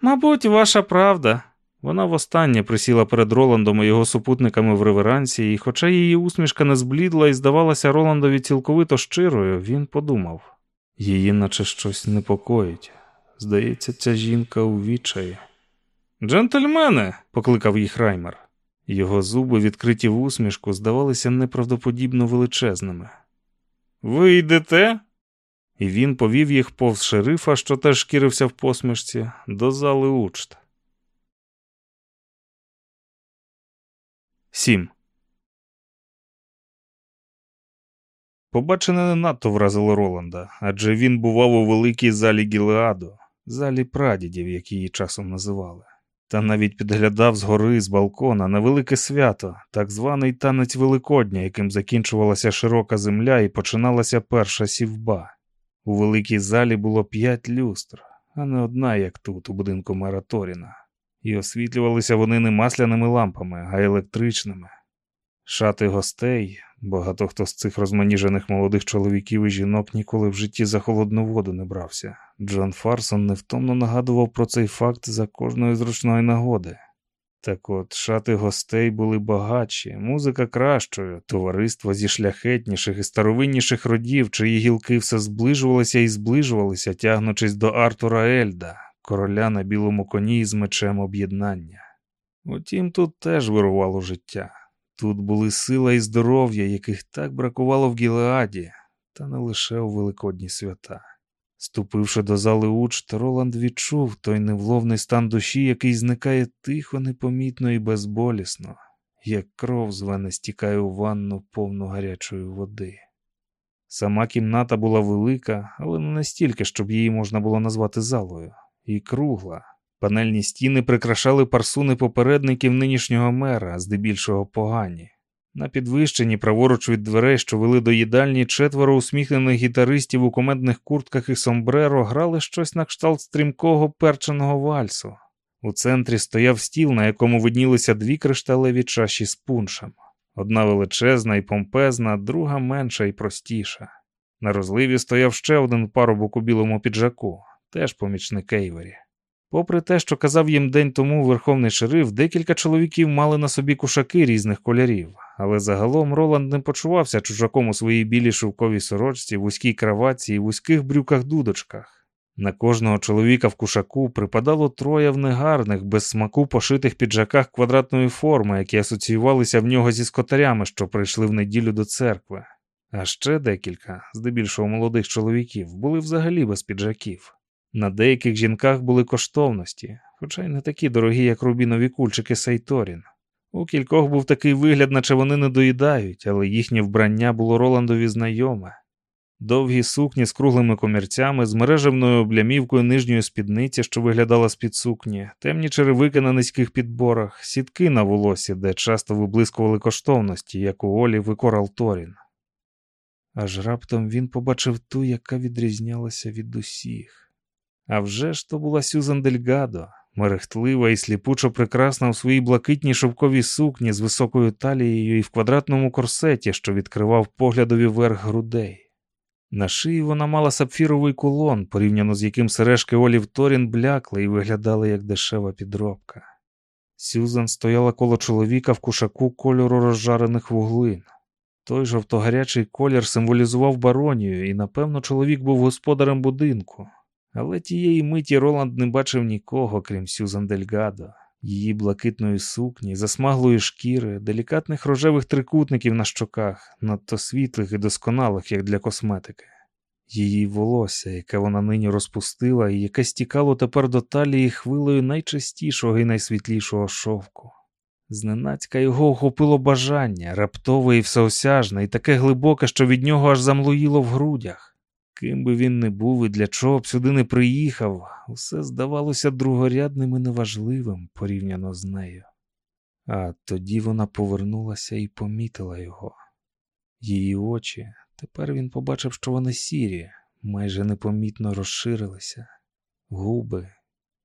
Мабуть, ваша правда. Вона востаннє присіла перед Роландом і його супутниками в реверансі, і, хоча її усмішка не зблідла і здавалася Роландові цілковито щирою, він подумав її наче щось непокоїть. Здається, ця жінка у відчаї. Джентльмени, покликав їх Раймер. Його зуби, відкриті в усмішку, здавалися неправдоподібно величезними. Ви йдете? І він повів їх повз шерифа, що теж шкірився в посмішці, до зали учт. 7. Побачене не надто вразило Роланда, адже він бував у великій залі Гілеаду, залі прадідів, як її часом називали, та навіть підглядав згори з балкона на велике свято, так званий танець Великодня, яким закінчувалася широка земля і починалася перша сівба. У великій залі було п'ять люстр, а не одна, як тут, у будинку мера Торіна і освітлювалися вони не масляними лампами, а електричними. Шати гостей, багато хто з цих розманіжених молодих чоловіків і жінок ніколи в житті за холодну воду не брався. Джон Фарсон невтомно нагадував про цей факт за кожної зручної нагоди. Так от шати гостей були багатші, музика кращою, товариство зі шляхетніших і старовинніших родів, чиї гілки все зближувалися і зближувалися, тягнучись до Артура Ельда, короля на білому коні з мечем об'єднання. Утім, тут теж вирувало життя. Тут були сила і здоров'я, яких так бракувало в Гілеаді, та не лише у великодні свята. Ступивши до зали учт, Роланд відчув той невловний стан душі, який зникає тихо, непомітно і безболісно, як кров з стікає у ванну повну гарячої води. Сама кімната була велика, але не настільки, щоб її можна було назвати залою. і кругла. Панельні стіни прикрашали парсуни попередників нинішнього мера, здебільшого погані. На підвищенні, праворуч від дверей, що вели до їдальні, четверо усміхнених гітаристів у комедних куртках і сомбреро грали щось на кшталт стрімкого перченого вальсу. У центрі стояв стіл, на якому виднілися дві кришталеві чаші з пуншем. Одна величезна і помпезна, друга менша і простіша. На розливі стояв ще один парубок у білому піджаку, теж помічник Ейвері. Попри те, що казав їм день тому верховний шериф, декілька чоловіків мали на собі кушаки різних кольорів, але загалом Роланд не почувався чужаком у своїй білій шовковій сорочці, вузькій краваці і вузьких брюках-дудочках. На кожного чоловіка в кушаку припадало троє в негарних, без смаку пошитих піджаках квадратної форми, які асоціювалися в нього зі скотарями, що прийшли в неділю до церкви. А ще декілька, здебільшого молодих чоловіків, були взагалі без піджаків. На деяких жінках були коштовності, хоча й не такі дорогі, як рубінові кульчики Сейторін. У кількох був такий вигляд, наче вони не доїдають, але їхнє вбрання було Роландові знайоме. Довгі сукні з круглими комірцями, з мережевною облямівкою нижньої спідниці, що виглядала з-під сукні, темні черевики на низьких підборах, сітки на волосі, де часто виблискували коштовності, як у Олів і Корал Торін. Аж раптом він побачив ту, яка відрізнялася від усіх. А вже ж то була Сюзан Дельгадо, мерехтлива і сліпучо прекрасна у своїй блакитній шовковій сукні з високою талією і в квадратному корсеті, що відкривав поглядові верх грудей. На шиї вона мала сапфіровий кулон, порівняно з яким сережки Олів Торін блякли і виглядали як дешева підробка. Сюзан стояла коло чоловіка в кушаку кольору розжарених вуглин. Той жовтогарячий колір символізував баронію, і, напевно, чоловік був господарем будинку. Але тієї миті Роланд не бачив нікого, крім Сюзан Дельгадо, її блакитної сукні, засмаглої шкіри, делікатних рожевих трикутників на щоках, надто світлих і досконалих, як для косметики. Її волосся, яке вона нині розпустила, і яке стікало тепер до талії хвилею найчистішого і найсвітлішого шовку. Зненацька його охопило бажання, раптове і всеосяжне, і таке глибоке, що від нього аж замлоїло в грудях. Ким би він не був і для чого б сюди не приїхав, усе здавалося другорядним і неважливим порівняно з нею. А тоді вона повернулася і помітила його. Її очі, тепер він побачив, що вони сірі, майже непомітно розширилися. Губи,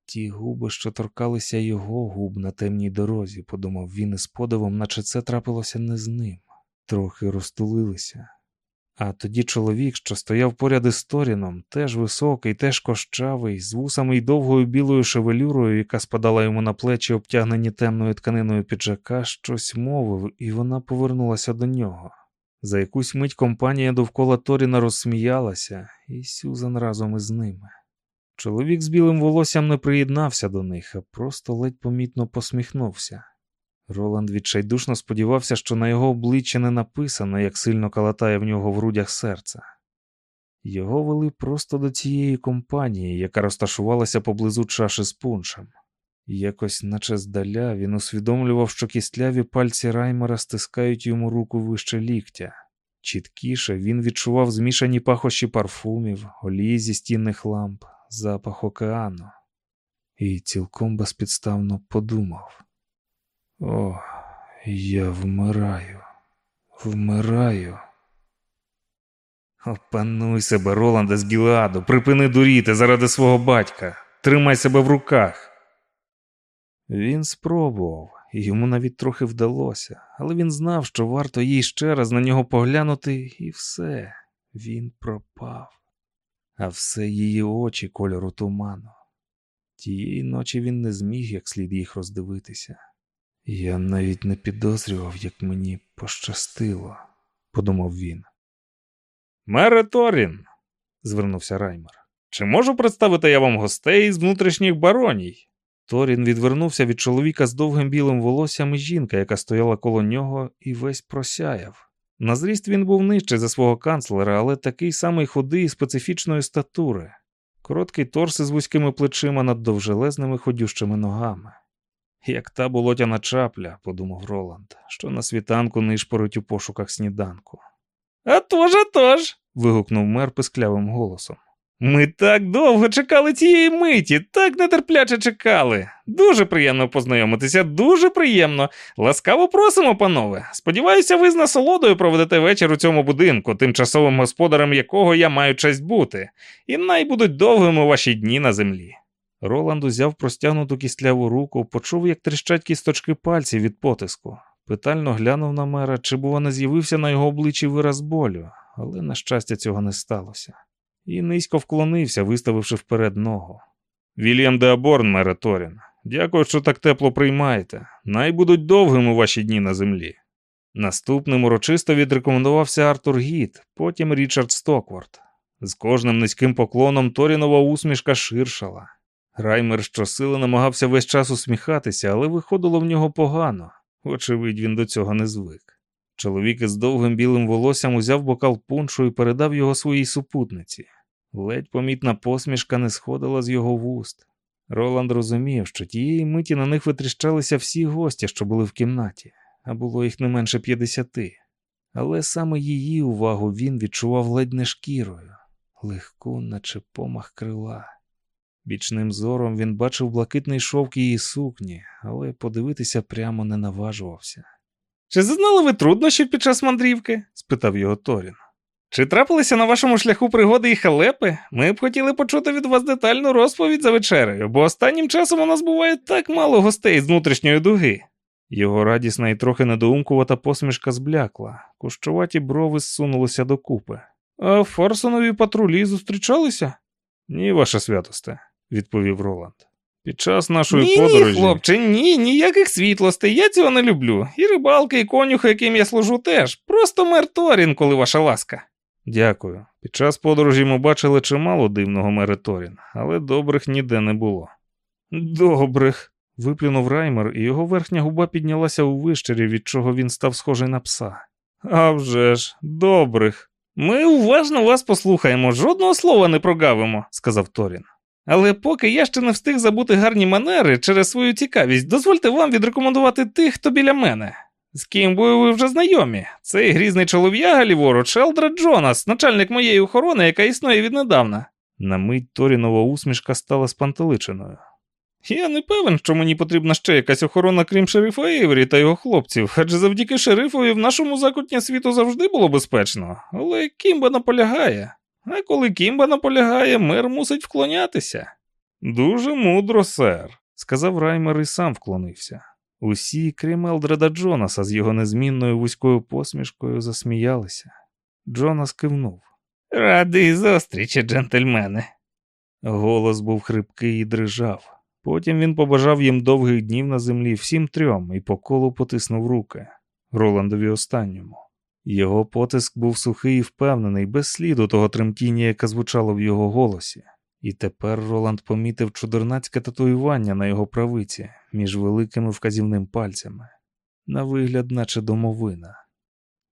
ті губи, що торкалися його губ на темній дорозі, подумав він із подивом, наче це трапилося не з ним, трохи розтулилися. А тоді чоловік, що стояв поряд із Торіном, теж високий, теж кощавий, з вусами й довгою білою шевелюрою, яка спадала йому на плечі, обтягнені темною тканиною піджака, щось мовив, і вона повернулася до нього. За якусь мить компанія довкола Торіна розсміялася, і Сюзан разом із ними. Чоловік з білим волоссям не приєднався до них, а просто ледь помітно посміхнувся. Роланд відчайдушно сподівався, що на його обличчі не написано, як сильно калатає в нього в грудях серце. Його вели просто до цієї компанії, яка розташувалася поблизу чаші з пуншем. Якось, наче здаля, він усвідомлював, що кістляві пальці Раймера стискають йому руку вище ліктя. Чіткіше він відчував змішані пахощі парфумів, олії зі стінних ламп, запах океану, і цілком безпідставно подумав. О, я вмираю, вмираю. Опануй себе, Роланда з Гіладу, припини дуріти заради свого батька, тримай себе в руках. Він спробував, йому навіть трохи вдалося, але він знав, що варто їй ще раз на нього поглянути, і все, він пропав. А все її очі кольору туману. Тієї ночі він не зміг як слід їх роздивитися. Я навіть не підозрював, як мені пощастило, подумав він. Мере Торін, звернувся Раймер. Чи можу представити я вам гостей з внутрішніх бароній? Торін відвернувся від чоловіка з довгим білим волоссям і жінка, яка стояла коло нього, і весь просяяв. На зріст він був нижчий за свого канцлера, але такий самий худий і специфічної статури, короткий торс із вузькими плечима над довжелезними ходющими ногами. Як та болотяна чапля, подумав Роланд, що на світанку нишпорить у пошуках сніданку. «А тож, а тож!» – вигукнув мер писклявим голосом. Ми так довго чекали цієї миті, так нетерпляче чекали. Дуже приємно познайомитися, дуже приємно. Ласкаво просимо, панове. Сподіваюся, ви з насолодою проведете вечір у цьому будинку, тимчасовим господарем якого я маю честь бути, і най будуть довгими ваші дні на землі. Роланд узяв простягнуту кістляву руку, почув, як тріщать кісточки пальців від потиску. Питально глянув на мера, чи, бува, не з'явився на його обличчі вираз болю, але, на щастя, цього не сталося. І низько вклонився, виставивши вперед ногу. Вільям Деаборн, мере Торін, дякую, що так тепло приймаєте. Най будуть довгими ваші дні на землі. Наступним урочисто відрекомендувався Артур Гіт, потім Річард Стокворд. З кожним низьким поклоном Торінова усмішка ширшала. Раймер щосили намагався весь час усміхатися, але виходило в нього погано. Очевидь, він до цього не звик. Чоловік із довгим білим волоссям узяв бокал пуншу і передав його своїй супутниці. Ледь помітна посмішка не сходила з його вуст. Роланд розумів, що тієї миті на них витріщалися всі гості, що були в кімнаті, а було їх не менше п'ятдесяти. Але саме її увагу він відчував ледь не шкірою, легку, наче помах крила. Бічним зором він бачив блакитний шовк її сукні, але подивитися прямо не наважувався. Чи зазнали ви труднощів під час мандрівки? спитав його Торін. Чи трапилися на вашому шляху пригоди і халепи? Ми б хотіли почути від вас детальну розповідь за вечерею, бо останнім часом у нас буває так мало гостей з внутрішньої дуги. Його радісна і трохи недоумкувата посмішка зблякла, кущуваті брови зсунулися докупи. А Фарсонові патрулі зустрічалися? Ні, ваша святосте, відповів Роланд. Під час нашої ні, подорожі. Ні, хлопче, ні, ніяких світлостей, я цього не люблю. І рибалки, і конюхи, яким я служу, теж. Просто мер Торін, коли ваша ласка. Дякую. Під час подорожі ми бачили чимало дивного мери Торін, але добрих ніде не було. Добрих. виплюнув Раймер, і його верхня губа піднялася у вищері, від чого він став схожий на пса. «А вже ж, добрих. Ми уважно вас послухаємо, жодного слова не прогавимо, сказав Торін. Але поки я ще не встиг забути гарні манери через свою цікавість, дозвольте вам відрекомендувати тих, хто біля мене. З ким ви вже знайомі? Цей грізний чолов'яга ліворуч Елдра Джонас, начальник моєї охорони, яка існує віднедавна. На мить Торінова усмішка стала спантеличеною. Я не певен, що мені потрібна ще якась охорона, крім шерифа Ейвері та його хлопців, адже завдяки шерифові в нашому закутні світу завжди було безпечно, але Кімба наполягає. А коли Кімба наполягає, мер мусить вклонятися. Дуже мудро, сер, сказав Раймер і сам вклонився. Усі, крім Елдреда Джонаса, з його незмінною вузькою посмішкою засміялися. Джонас кивнув. Радий зустрічі, джентльмени. Голос був хрипкий і дрижав. Потім він побажав їм довгих днів на землі всім трьом і по колу потиснув руки Роландові останньому. Його потиск був сухий і впевнений, без сліду того тремтіння, яке звучало в його голосі. І тепер Роланд помітив чудернацьке татуювання на його правиці між великими вказівним пальцями, на вигляд, наче домовина.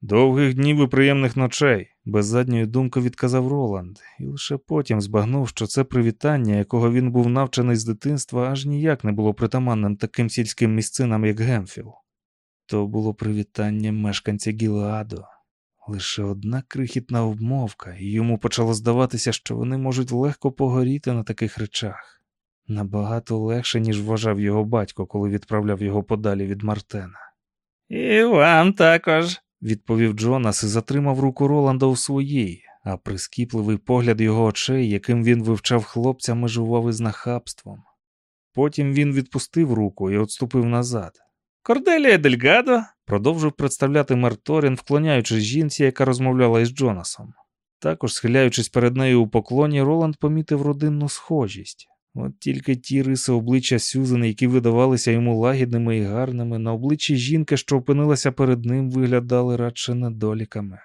Довгих днів і приємних ночей, без задньої думки відказав Роланд, і лише потім збагнув, що це привітання, якого він був навчений з дитинства, аж ніяк не було притаманним таким сільським місцинам, як Гемфіл. То було привітання мешканця Гілеаду. Лише одна крихітна обмовка, і йому почало здаватися, що вони можуть легко погоріти на таких речах. Набагато легше, ніж вважав його батько, коли відправляв його подалі від Мартена. І вам також, відповів Джонас і затримав руку Роланда у своїй, а прискіпливий погляд його очей, яким він вивчав хлопця, межував із нахабством. Потім він відпустив руку і отступив назад. Корделія Дельгадо, продовжив представляти мер Торін, вклоняючись жінці, яка розмовляла із Джонасом. Також, схиляючись перед нею у поклоні, Роланд помітив родинну схожість. От тільки ті риси обличчя Сюзани, які видавалися йому лагідними і гарними, на обличчі жінки, що опинилася перед ним, виглядали радше недоліками.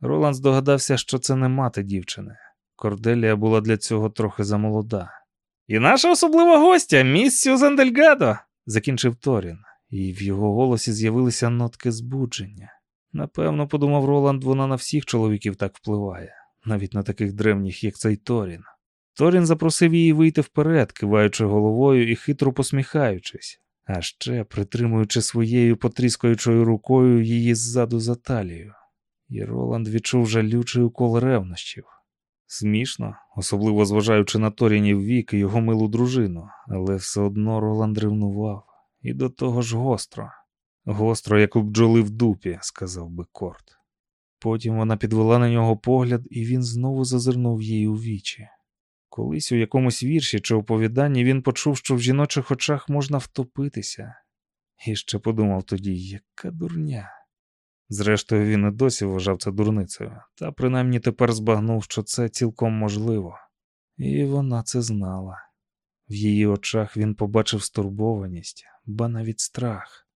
Роланд здогадався, що це не мати дівчини. Корделія була для цього трохи замолода. І наша особлива гостя, міс Сюзан Дельгадо, закінчив Торін, і в його голосі з'явилися нотки збудження. Напевно, подумав Роланд, вона на всіх чоловіків так впливає, навіть на таких древніх, як цей Торін. Торін запросив її вийти вперед, киваючи головою і хитро посміхаючись, а ще притримуючи своєю потріскаючою рукою її ззаду за талію. І Роланд відчув жалючий укол ревнощів. Смішно, особливо зважаючи на Торінів вік і його милу дружину, але все одно Роланд ревнував. І до того ж гостро. Гостро, як у бджоли в дупі, сказав би Корт. Потім вона підвела на нього погляд, і він знову зазирнув їй у вічі. Колись у якомусь вірші чи оповіданні він почув, що в жіночих очах можна втопитися, і ще подумав тоді, яка дурня. Зрештою, він і досі вважав це дурницею, та принаймні тепер збагнув, що це цілком можливо. І вона це знала. В її очах він побачив стурбованість, ба навіть страх.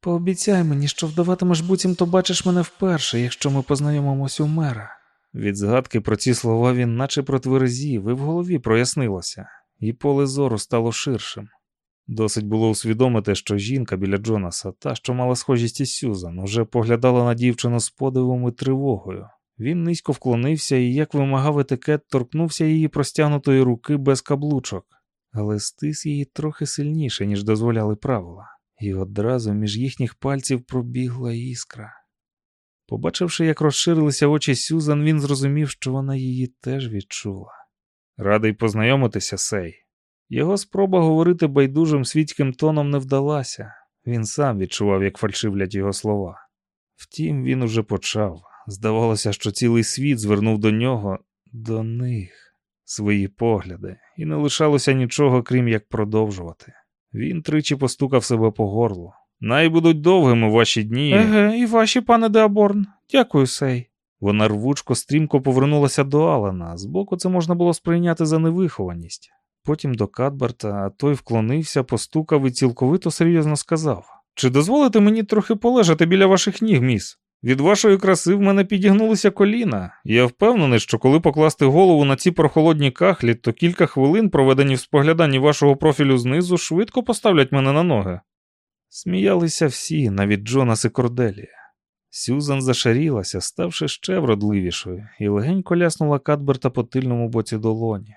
Пообіцяй мені, що вдаватимеш буцімто бачиш мене вперше, якщо ми познайомимось у мера. Від згадки про ці слова він наче протверзів, і в голові прояснилося, і поле зору стало ширшим. Досить було усвідомити, що жінка біля Джонаса, та, що мала схожість із Сюзан, уже поглядала на дівчину з подивом і тривогою. Він низько вклонився і, як вимагав етикет, торкнувся її простягнутої руки без каблучок, але стис її трохи сильніше, ніж дозволяли правила, і одразу між їхніх пальців пробігла іскра. Побачивши, як розширилися очі Сюзан, він зрозумів, що вона її теж відчула. Радий познайомитися, Сей. Його спроба говорити байдужим світським тоном не вдалася. Він сам відчував, як фальшивлять його слова. Втім, він уже почав. Здавалося, що цілий світ звернув до нього, до них, свої погляди, і не лишалося нічого, крім як продовжувати. Він тричі постукав себе по горлу. Най будуть довгими ваші дні. Еге, і ваші, пане Деаборн. Дякую, сей. Вона рвучко стрімко повернулася до Алана. Збоку це можна було сприйняти за невихованість. Потім до Кадберта, а той вклонився, постукав і цілковито серйозно сказав: Чи дозволите мені трохи полежати біля ваших ніг, міс? Від вашої краси в мене підігнулися коліна. Я впевнений, що коли покласти голову на ці прохолодні кахлі, то кілька хвилин, проведені в спогляданні вашого профілю знизу, швидко поставлять мене на ноги. Сміялися всі, навіть Джонас і Корделія. Сюзан зашарілася, ставши ще вродливішою, і легенько ляснула Кадберта по тильному боці долоні.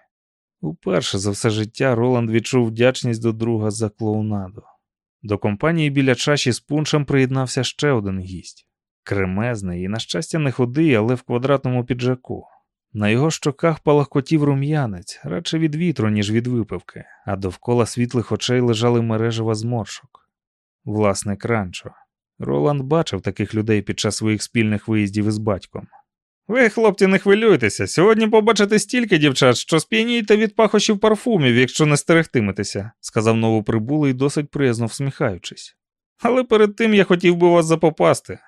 Уперше за все життя Роланд відчув вдячність до друга за клоунаду. До компанії біля чаші з пуншем приєднався ще один гість кремезний і, на щастя, не худий, але в квадратному піджаку. На його щоках палахкотів рум'янець, радше від вітру, ніж від випивки, а довкола світлих очей лежали мережева зморшок. Власник ранчо. Роланд бачив таких людей під час своїх спільних виїздів із батьком. Ви, хлопці, не хвилюйтеся. Сьогодні побачите стільки дівчат, що сп'янієте від пахощів парфумів, якщо не стерегтиметеся, сказав новоприбулий, досить приязно всміхаючись. Але перед тим я хотів би вас запопасти.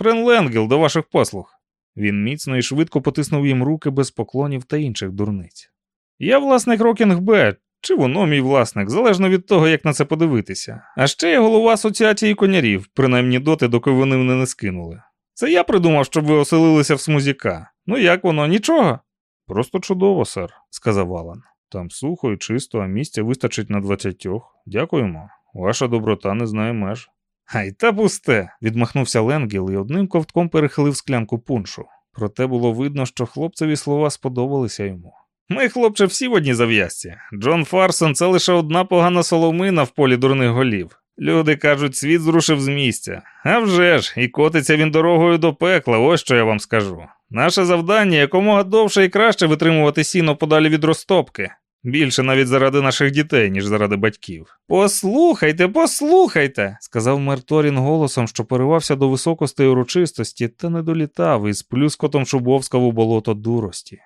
Френ Ленгел до ваших послуг. Він міцно і швидко потиснув їм руки без поклонів та інших дурниць. Я власник Рокінг Б, чи воно мій власник, залежно від того, як на це подивитися. А ще я голова асоціації конярів, принаймні доти, доки вони мене не скинули. Це я придумав, щоб ви оселилися в смузіка. Ну як воно, нічого? Просто чудово, сер, сказав Алан. Там сухо і чисто, а місця вистачить на двадцятьох. Дякуємо. Ваша доброта не знає меж. Ай, та пусте, відмахнувся Ленгіл і одним ковтком перехилив склянку пуншу. Проте було видно, що хлопцеві слова сподобалися йому. Ми, хлопче, всі в одній зав'язці. Джон Фарсон це лише одна погана соломина в полі дурних голів. Люди кажуть, світ зрушив з місця. А вже ж, і котиться він дорогою до пекла, ось що я вам скажу. Наше завдання якомога довше і краще витримувати сіно подалі від розтопки. Більше навіть заради наших дітей, ніж заради батьків. Послухайте, послухайте, сказав мер Торін голосом, що поривався до високостей урочистості, та не долітав із плюскотом шубовскав у болото дурості.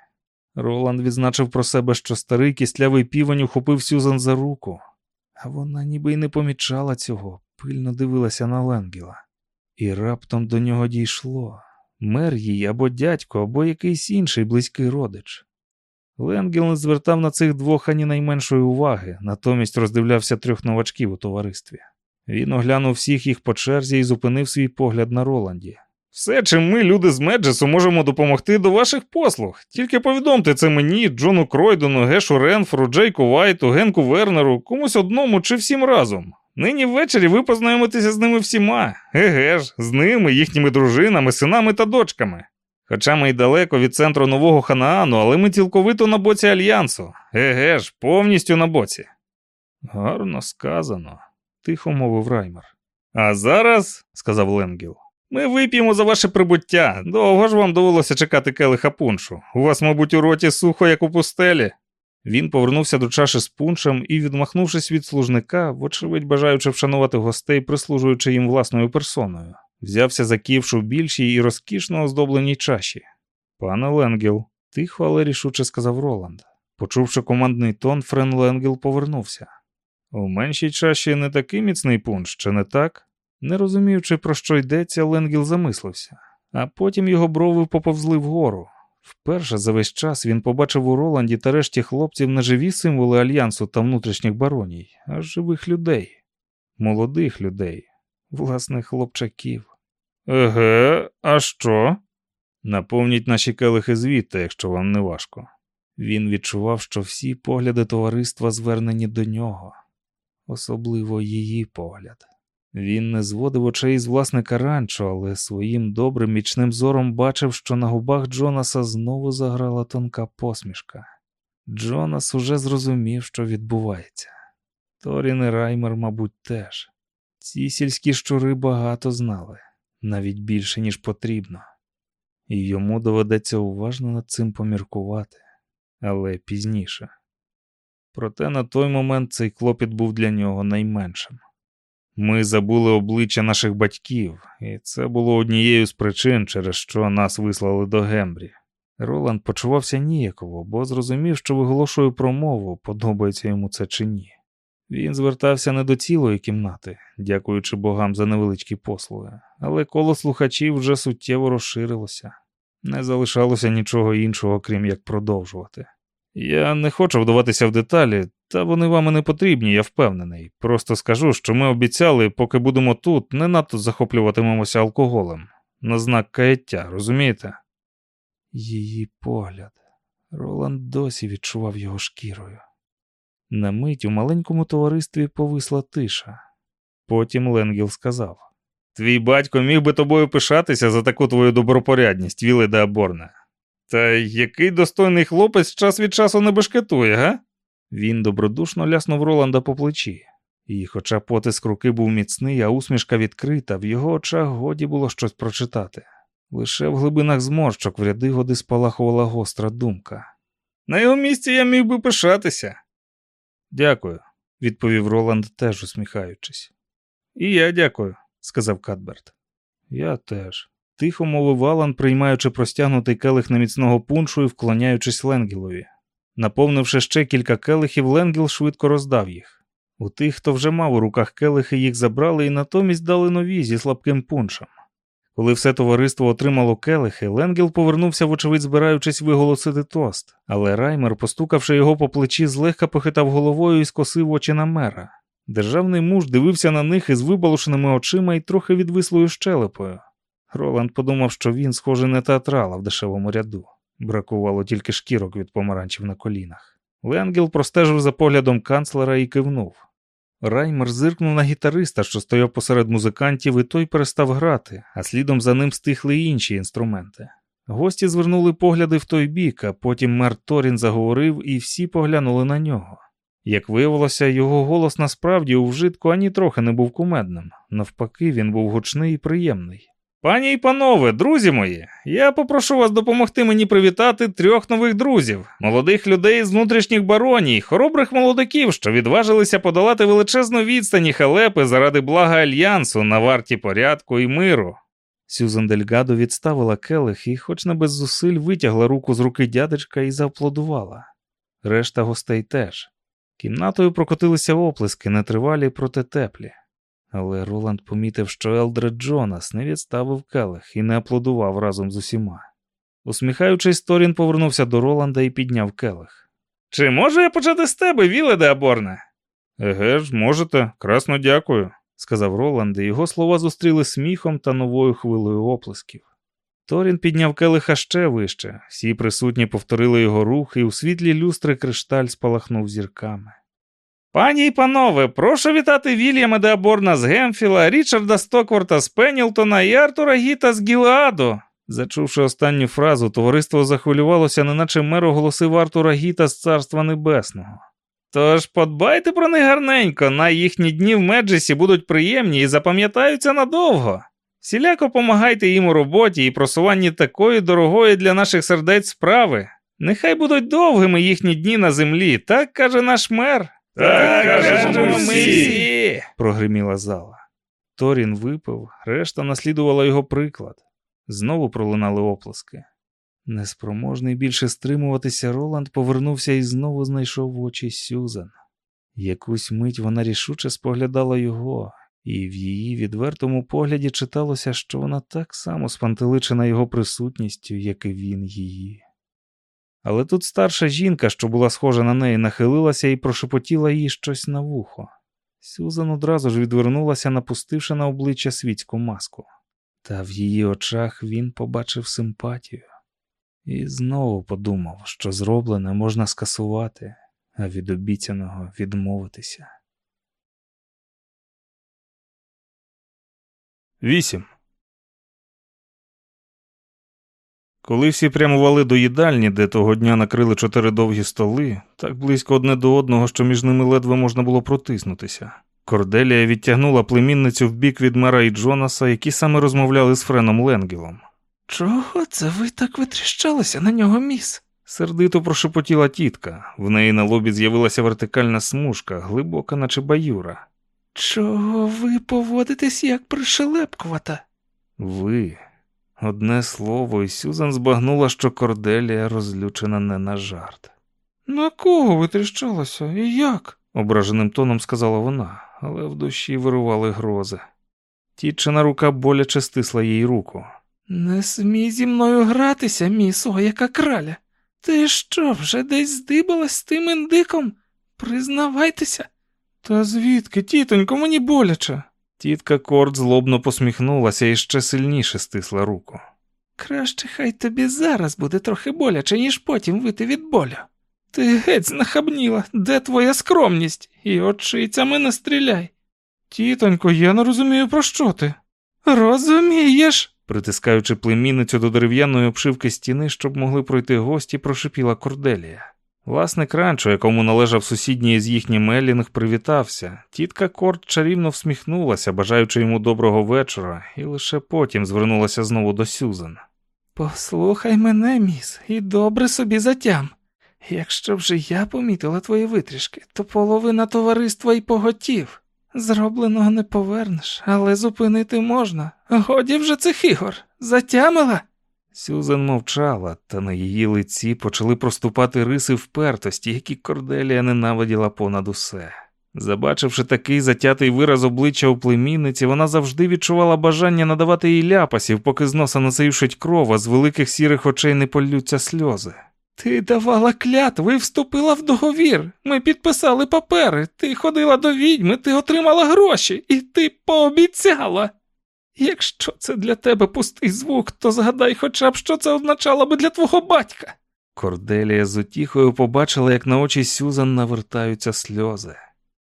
Роланд відзначив про себе, що старий кістлявий півень ухопив Сюзан за руку, а вона ніби й не помічала цього, пильно дивилася на Ленгіла. І раптом до нього дійшло мер їй або дядько, або якийсь інший близький родич. Ленгіл не звертав на цих двох ані найменшої уваги, натомість роздивлявся трьох новачків у товаристві. Він оглянув всіх їх по черзі і зупинив свій погляд на Роланді. Все, чим ми, люди з Меджесу, можемо допомогти до ваших послуг. Тільки повідомте це мені, Джону Кройдену, Гешу Ренфру, Джейку Вайту, Генку Вернеру, комусь одному чи всім разом. Нині ввечері ви познайомитеся з ними всіма. Еге ж, з ними, їхніми дружинами, синами та дочками. Хоча ми й далеко від центру нового Ханаану, але ми цілковито на боці альянсу. Еге ж, повністю на боці. Гарно сказано, тихо мовив Раймер. А зараз, сказав Ленгіл, Ми вип'ємо за ваше прибуття. Довго ж вам довелося чекати келиха пуншу. У вас, мабуть, у роті сухо, як у пустелі. Він повернувся до чаші з пуншем і, відмахнувшись від служника, вочевидь бажаючи вшанувати гостей, прислужуючи їм власною персоною, взявся за ківшу більшій і розкішно оздобленій чаші. Пане Ленгіл, тихо, але рішуче сказав Роланд. Почувши командний тон, Френ Ленгіл повернувся. У меншій чаші не такий міцний пунш, чи не так? Не розуміючи, про що йдеться, Ленгіл замислився, а потім його брови поповзли вгору. Вперше за весь час він побачив у Роланді та решті хлопців не живі символи альянсу та внутрішніх бароній, а живих людей, молодих людей, власних хлопчаків. Еге, а що? Наповніть наші келихи звідти, якщо вам не важко. Він відчував, що всі погляди товариства звернені до нього, особливо її погляд. Він не зводив очей з власника ранчо, але своїм добрим мічним зором бачив, що на губах Джонаса знову заграла тонка посмішка. Джонас уже зрозумів, що відбувається. Торін і Раймер, мабуть, теж. Ці сільські щури багато знали, навіть більше, ніж потрібно, і йому доведеться уважно над цим поміркувати, але пізніше. Проте на той момент цей клопіт був для нього найменшим. Ми забули обличчя наших батьків, і це було однією з причин, через що нас вислали до Гембрі. Роланд почувався ніяково, бо зрозумів, що виголошую промову, подобається йому це чи ні. Він звертався не до цілої кімнати, дякуючи богам за невеличкі послуги, але коло слухачів вже суттєво розширилося. Не залишалося нічого іншого, крім як продовжувати. Я не хочу вдаватися в деталі, та вони вам і не потрібні, я впевнений. Просто скажу, що ми обіцяли, поки будемо тут, не надто захоплюватимемося алкоголем. На знак каяття, розумієте? Її погляд. Роланд досі відчував його шкірою. На мить у маленькому товаристві повисла тиша. Потім Ленгіл сказав: Твій батько міг би тобою пишатися за таку твою добропорядність, Віле де Аборне. Та який достойний хлопець час від часу не бешкетує, га? Він добродушно ляснув Роланда по плечі, і, хоча потиск руки був міцний, а усмішка відкрита, в його очах годі було щось прочитати. Лише в глибинах зморщок в ряди годи спалахувала гостра думка. На його місці я міг би пишатися. Дякую, відповів Роланд, теж усміхаючись. І я дякую, сказав Кадберт. Я теж. Тихо мовив Алан, приймаючи простягнутий келих неміцного пуншу і вклоняючись Ленгілові. Наповнивши ще кілька келихів, Ленгіл швидко роздав їх. У тих, хто вже мав у руках келихи, їх забрали і натомість дали нові зі слабким пуншем. Коли все товариство отримало келихи, Ленгіл повернувся, вочевидь, збираючись виголосити тост, але Раймер, постукавши його по плечі, злегка похитав головою і скосив очі на мера. Державний муж дивився на них із вибалушеними очима і трохи відвислою щелепою. Роланд подумав, що він, схожий на театрала в дешевому ряду. Бракувало тільки шкірок від помаранчів на колінах. Ленгіл простежив за поглядом канцлера і кивнув. Раймер зиркнув на гітариста, що стояв посеред музикантів, і той перестав грати, а слідом за ним стихли й інші інструменти. Гості звернули погляди в той бік, а потім мер Торін заговорив, і всі поглянули на нього. Як виявилося, його голос насправді у вжитку ані трохи не був кумедним. Навпаки, він був гучний і приємний. Пані і панове, друзі мої, я попрошу вас допомогти мені привітати трьох нових друзів, молодих людей з внутрішніх бароній, хоробрих молодиків, що відважилися подолати величезну відстані халепи заради блага альянсу на варті порядку і миру. Сюзан Дельгадо відставила келих і, хоч не без зусиль, витягла руку з руки дядечка і зааплодувала. Решта гостей теж. Кімнатою прокотилися оплески, нетривалі, проте теплі. Але Роланд помітив, що Елдред Джонас не відставив келих і не аплодував разом з усіма. Усміхаючись, Торін повернувся до Роланда і підняв келих. Чи можу я почати з тебе, Віле де Аборне? Еге ж, можете, красно дякую, сказав Роланд, і його слова зустріли сміхом та новою хвилею оплесків. Торін підняв келиха ще вище, всі присутні повторили його рух, і у світлі люстри кришталь спалахнув зірками. Пані і панове, прошу вітати Вільяма де Аборна з Гемфіла, Річарда Стокворта з Пеннілтона і Артура Гіта з Гілааду. Зачувши останню фразу, товариство захвилювалося, неначе мер оголосив Артура Гіта з Царства Небесного. Тож подбайте про них гарненько, на їхні дні в Меджесі будуть приємні і запам'ятаються надовго. Всіляко помагайте їм у роботі і просуванні такої дорогої для наших сердець справи. Нехай будуть довгими їхні дні на землі, так каже наш мер. Так кажемо ми всі. прогриміла зала. Торін випив, решта наслідувала його приклад. Знову пролунали оплески. Неспроможний більше стримуватися, Роланд повернувся і знову знайшов в очі Сюзан. Якусь мить вона рішуче споглядала його, і в її відвертому погляді читалося, що вона так само спантеличена його присутністю, як і він її. Але тут старша жінка, що була схожа на неї, нахилилася і прошепотіла їй щось на вухо. Сюзан одразу ж відвернулася, напустивши на обличчя світську маску. Та в її очах він побачив симпатію і знову подумав, що зроблене можна скасувати, а від обіцяного відмовитися. 8. Коли всі прямували до їдальні, де того дня накрили чотири довгі столи, так близько одне до одного, що між ними ледве можна було протиснутися. Корделія відтягнула племінницю в бік від Мера і Джонаса, які саме розмовляли з Френом Ленгілом. Чого це ви так витріщалися на нього, міс? сердито прошепотіла тітка. В неї на лобі з'явилася вертикальна смужка, глибока, наче баюра. Чого ви поводитесь як пришелепкувата? Ви. Одне слово, і Сюзан збагнула, що Корделія розлючена не на жарт. На кого витріщалася і як? ображеним тоном сказала вона, але в душі вирували грози. Тітчина рука боляче стисла їй руку. Не смій зі мною гратися, місо, яка краля. Ти що, вже десь здибалась з тим індиком? Признавайтеся. Та звідки, тітонько, мені боляче. Тітка Корд злобно посміхнулася і ще сильніше стисла руку. Краще хай тобі зараз буде трохи боляче, ніж потім вити від болю. Ти геть знахабніла, де твоя скромність, і очицями не стріляй. Тітонько, я не розумію, про що ти. Розумієш? притискаючи племінницю до дерев'яної обшивки стіни, щоб могли пройти гості, прошипіла Корделія. Власник ранчо, якому належав сусідній з їхнім Елінг, привітався. Тітка Корд чарівно всміхнулася, бажаючи йому доброго вечора, і лише потім звернулася знову до Сюзан. Послухай мене, міс, і добре собі затям. Якщо вже я помітила твої витрішки, то половина товариства й поготів. Зробленого не повернеш, але зупинити можна. Годі вже цих ігор. Затямила. Сюзан мовчала, та на її лиці почали проступати риси впертості, які Корделія ненавиділа понад усе. Забачивши такий затятий вираз обличчя у племінниці, вона завжди відчувала бажання надавати їй ляпасів, поки з носа насившить кров, а з великих сірих очей не полються сльози. Ти давала клятву і вступила в договір. Ми підписали папери. Ти ходила до відьми, ти отримала гроші, і ти пообіцяла. Якщо це для тебе пустий звук, то згадай хоча б, що це означало би для твого батька. Корделія з утіхою побачила, як на очі Сюзан навертаються сльози.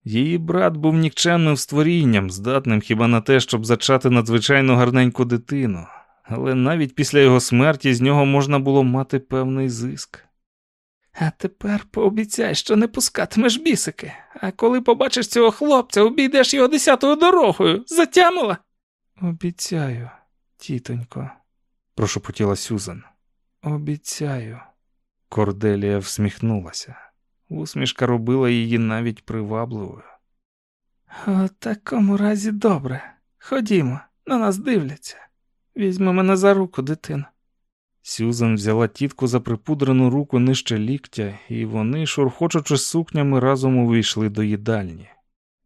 Її брат був нікчемним створінням, здатним хіба на те, щоб зачати надзвичайно гарненьку дитину, але навіть після його смерті з нього можна було мати певний зиск. А тепер пообіцяй, що не пускатимеш бісики, а коли побачиш цього хлопця, обійдеш його десятою дорогою. Затямила? Обіцяю, тітонько, прошепотіла Сюзан. Обіцяю. Корделія всміхнулася. Усмішка робила її навіть привабливою. У такому разі добре. Ходімо, на нас дивляться. Візьми мене за руку, дитина. Сюзан взяла тітку за припудрену руку нижче ліктя, і вони, шурхочучи сукнями, разом увійшли до їдальні.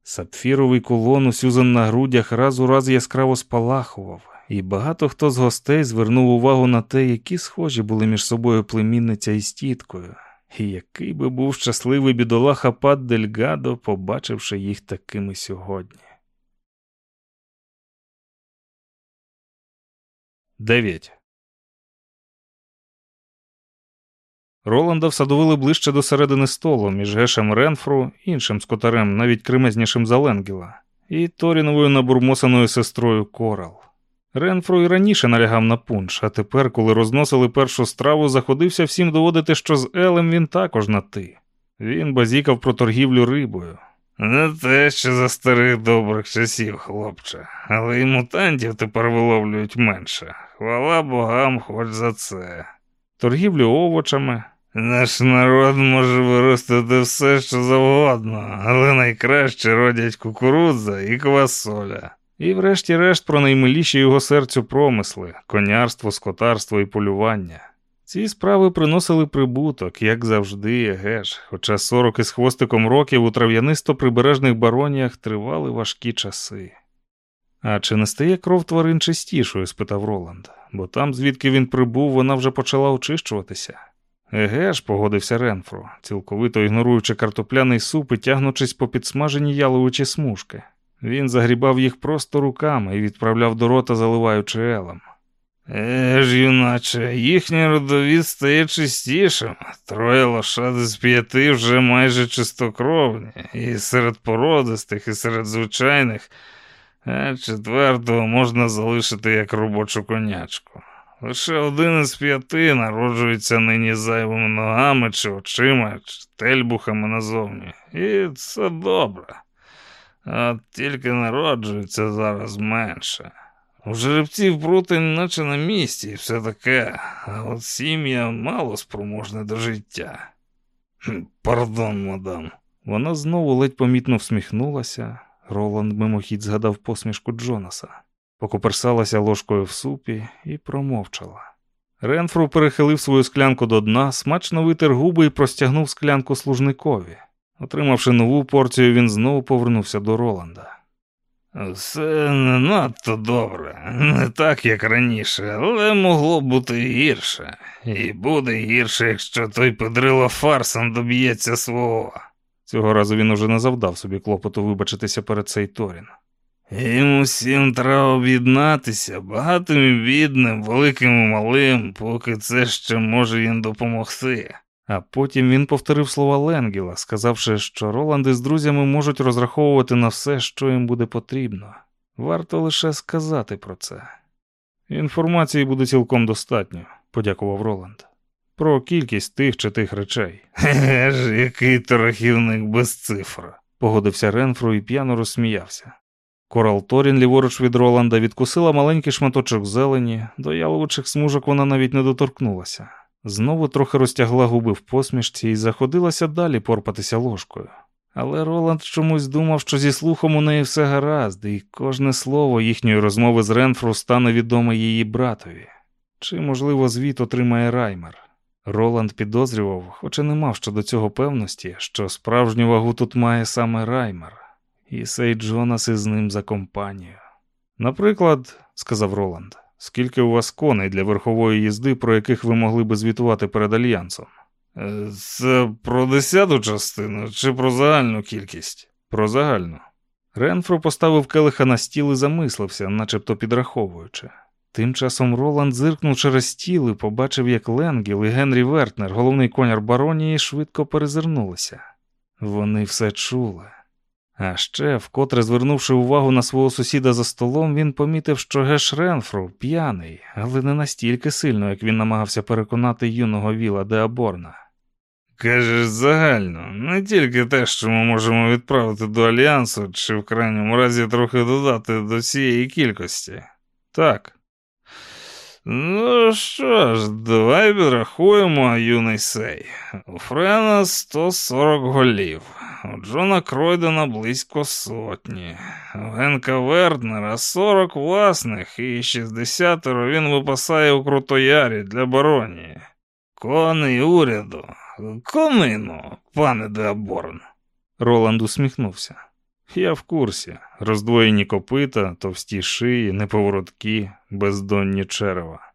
Сапфіровий колон у Сюзан на грудях раз у раз яскраво спалахував, і багато хто з гостей звернув увагу на те, які схожі були між собою племінниця із тіткою, і який би був щасливий бідолаха Пат Дельгадо, побачивши їх такими сьогодні. 9. Роланда всадовили ближче до середини столу між Гешем Ренфру, іншим скотарем, навіть кремезнішим за Ленгіла, і Торіновою набурмосаною сестрою Корал. Ренфру і раніше налягав на пунш, а тепер, коли розносили першу страву, заходився всім доводити, що з Елем він також на ти. Він базікав про торгівлю рибою. Не те, що за старих добрих часів, хлопче, але і мутантів тепер виловлюють менше. Хвала богам, хоч за це. Торгівлю овочами. Наш народ може виростити все, що завгодно, але найкраще родять кукурудза і квасоля. І, врешті-решт, про наймиліші його серцю промисли, конярство, скотарство і полювання. Ці справи приносили прибуток, як завжди, егеш, хоча сорок із хвостиком років у трав'янисто прибережних бароніях тривали важкі часи. А чи не стає кров тварин чистішою? спитав Роланд, бо там, звідки він прибув, вона вже почала очищуватися. Еге ж, погодився Ренфро, цілковито ігноруючи картопляний суп і тягнучись по підсмаженій яловичі смужки. Він загрібав їх просто руками і відправляв до рота, заливаючи елем. Еж, юначе, їхній родовід стає чистішим. Троє лошад з п'яти вже майже чистокровні, і серед породистих, і серед звичайних, а четвертого можна залишити як робочу конячку. Лише один із п'яти народжується нині зайвими ногами чи очима, чи тельбухами назовні. І це добре. А тільки народжується зараз менше. У жеребців прутень наче на місці і все таке, а от сім'я мало спроможне до життя. Пардон, мадам. Вона знову ледь помітно всміхнулася. Роланд мимохідь згадав посмішку Джонаса, покуперсалася ложкою в супі і промовчала. Ренфру перехилив свою склянку до дна, смачно витер губи і простягнув склянку служникові. Отримавши нову порцію, він знову повернувся до Роланда. Все не надто добре, не так, як раніше, але могло бути гірше. І буде гірше, якщо той Педрило Фарсон доб'ється свого. Цього разу він уже не завдав собі клопоту вибачитися перед Сейторін. Їм усім треба об'єднатися, багатим і бідним, великим і малим, поки це ще може їм допомогти. А потім він повторив слова Ленгіла, сказавши, що Роланди з друзями можуть розраховувати на все, що їм буде потрібно. Варто лише сказати про це. Інформації буде цілком достатньо, подякував Роланд. Про кількість тих чи тих речей. Еге ж, який торахівник без цифр, погодився Ренфру і п'яно розсміявся. Корал Торін, ліворуч від Роланда, відкусила маленький шматочок зелені, до яловичих смужок вона навіть не доторкнулася. Знову трохи розтягла губи в посмішці і заходилася далі порпатися ложкою. Але Роланд чомусь думав, що зі слухом у неї все гаразд, і кожне слово їхньої розмови з Ренфру стане відоме її братові. Чи, можливо, звіт отримає Раймер. Роланд підозрював, хоча не мав щодо цього певності, що справжню вагу тут має саме Раймер, і Сей Джонас із ним за компанію. Наприклад, сказав Роланд. Скільки у вас коней для верхової їзди, про яких ви могли би звітувати перед альянсом? Е, це про десяту частину чи про загальну кількість? Про загальну. Ренфро поставив келиха на стіл і замислився, начебто підраховуючи. Тим часом Роланд зиркнув через стіл і побачив, як Ленгіл і Генрі Вертнер, головний коняр баронії, швидко перезирнулися. Вони все чули. А ще, вкотре звернувши увагу на свого сусіда за столом, він помітив, що Геш Ренфру п'яний, але не настільки сильно, як він намагався переконати юного Віла Деаборна. Кажеш, загально, не тільки те, що ми можемо відправити до альянсу, чи в крайньому разі трохи додати до цієї кількості. Так. Ну що ж, давай підрахуємо, юний сей. У Френа 140 голів. У Джона Кройдена близько сотні, у Генка Вертнера 40 власних і 60 він випасає у Крутоярі для баронії. Коней уряду, конину, пане Деаборн. Роланд усміхнувся. Я в курсі. Роздвоєні копита, товсті шиї, неповороткі, бездонні черева.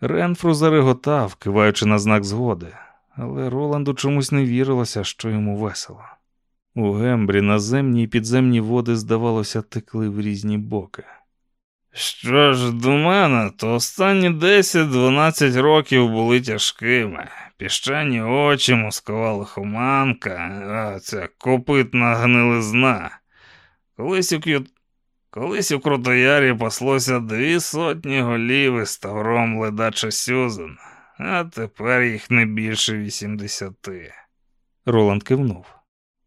Ренфру зареготав, киваючи на знак згоди, але Роланду чомусь не вірилося, що йому весело. У Гембрі наземні і підземні води, здавалося, текли в різні боки. Що ж до мене, то останні 10-12 років були тяжкими. Піщані очі, мозкова лихоманка, а ця копитна гнилизна. Колись у к'ют... Колись у Крутоярі паслося дві сотні голів із тавром ледача Сюзен, а тепер їх не більше вісімдесяти. Роланд кивнув.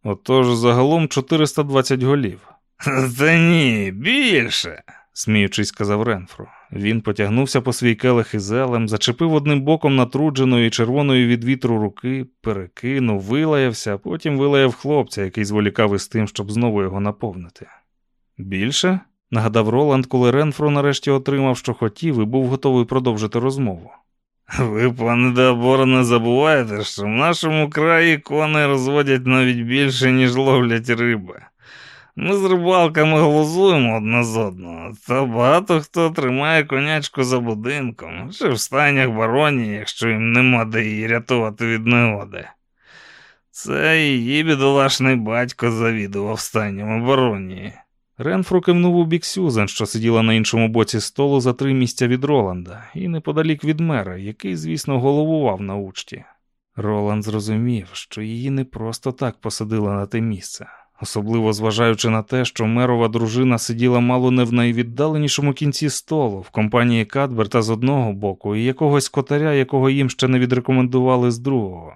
Отож загалом 420 голів. Та ні, більше, сміючись, сказав Ренфру. Він потягнувся по свій келих із елем, зачепив одним боком натрудженої червоної від вітру руки, перекинув, вилаявся, потім вилаяв хлопця, який зволікав із тим, щоб знову його наповнити. Більше? нагадав Роланд, коли Ренфро нарешті отримав, що хотів, і був готовий продовжити розмову. Ви, пане Дебор, не забувайте, що в нашому краї кони розводять навіть більше, ніж ловлять риби. Ми з рибалками глузуємо одне з одного, та багато хто тримає конячку за будинком, чи в стайнях бароні, якщо їм нема де її рятувати від негоди. Це її бідолашний батько завідував стайнями баронії. Ренфру кивнув у бік Сюзан, що сиділа на іншому боці столу за три місця від Роланда, і неподалік від мера, який, звісно, головував на учті. Роланд зрозумів, що її не просто так посадили на те місце, особливо зважаючи на те, що мерова дружина сиділа мало не в найвіддаленішому кінці столу в компанії Кадберта з одного боку і якогось котаря, якого їм ще не відрекомендували з другого.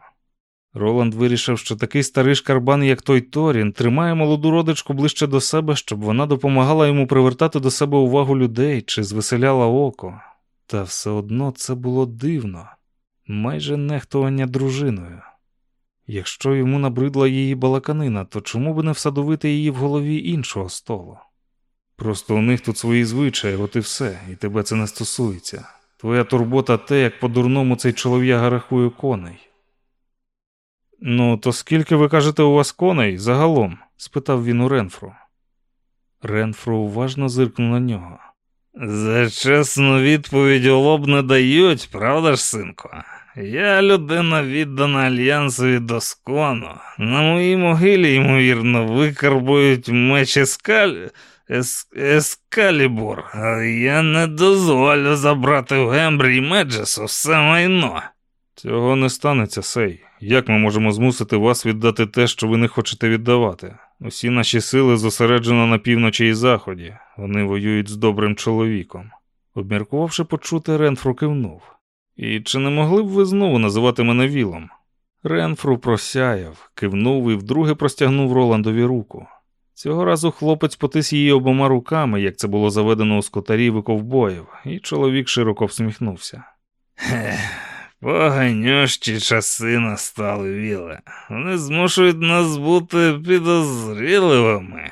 Роланд вирішив, що такий старий шкарбан, як той Торін, тримає молоду родичку ближче до себе, щоб вона допомагала йому привертати до себе увагу людей чи звеселяла око. Та все одно це було дивно, майже нехтування дружиною. Якщо йому набридла її балаканина, то чому б не всадовити її в голові іншого столу? Просто у них тут свої звичаї, от і все, і тебе це не стосується. Твоя турбота те, як по-дурному цей чолов'яга рахує коней. Ну, то скільки ви кажете, у вас коней загалом? спитав він у Ренфру. Ренфру уважно зиркнув на нього. За чесну відповідь у лоб не дають, правда ж, синку? Я людина віддана альянсові доскону. На моїй могилі, ймовірно, викарбують меч ескаль... Ес... Ескалібур, але я не дозволю забрати в Гембрі Меджесу все майно. Цього не станеться, сей. Як ми можемо змусити вас віддати те, що ви не хочете віддавати? Усі наші сили зосереджено на півночі і заході. Вони воюють з добрим чоловіком. Обміркувавши почути, Ренфру кивнув. І чи не могли б ви знову називати мене Вілом? Ренфру просяяв, кивнув і вдруге простягнув Роландові руку. Цього разу хлопець потис її обома руками, як це було заведено у скотарів і ковбоїв, і чоловік широко всміхнувся. Поганющі часи настали, Віле. Вони змушують нас бути підозріливими.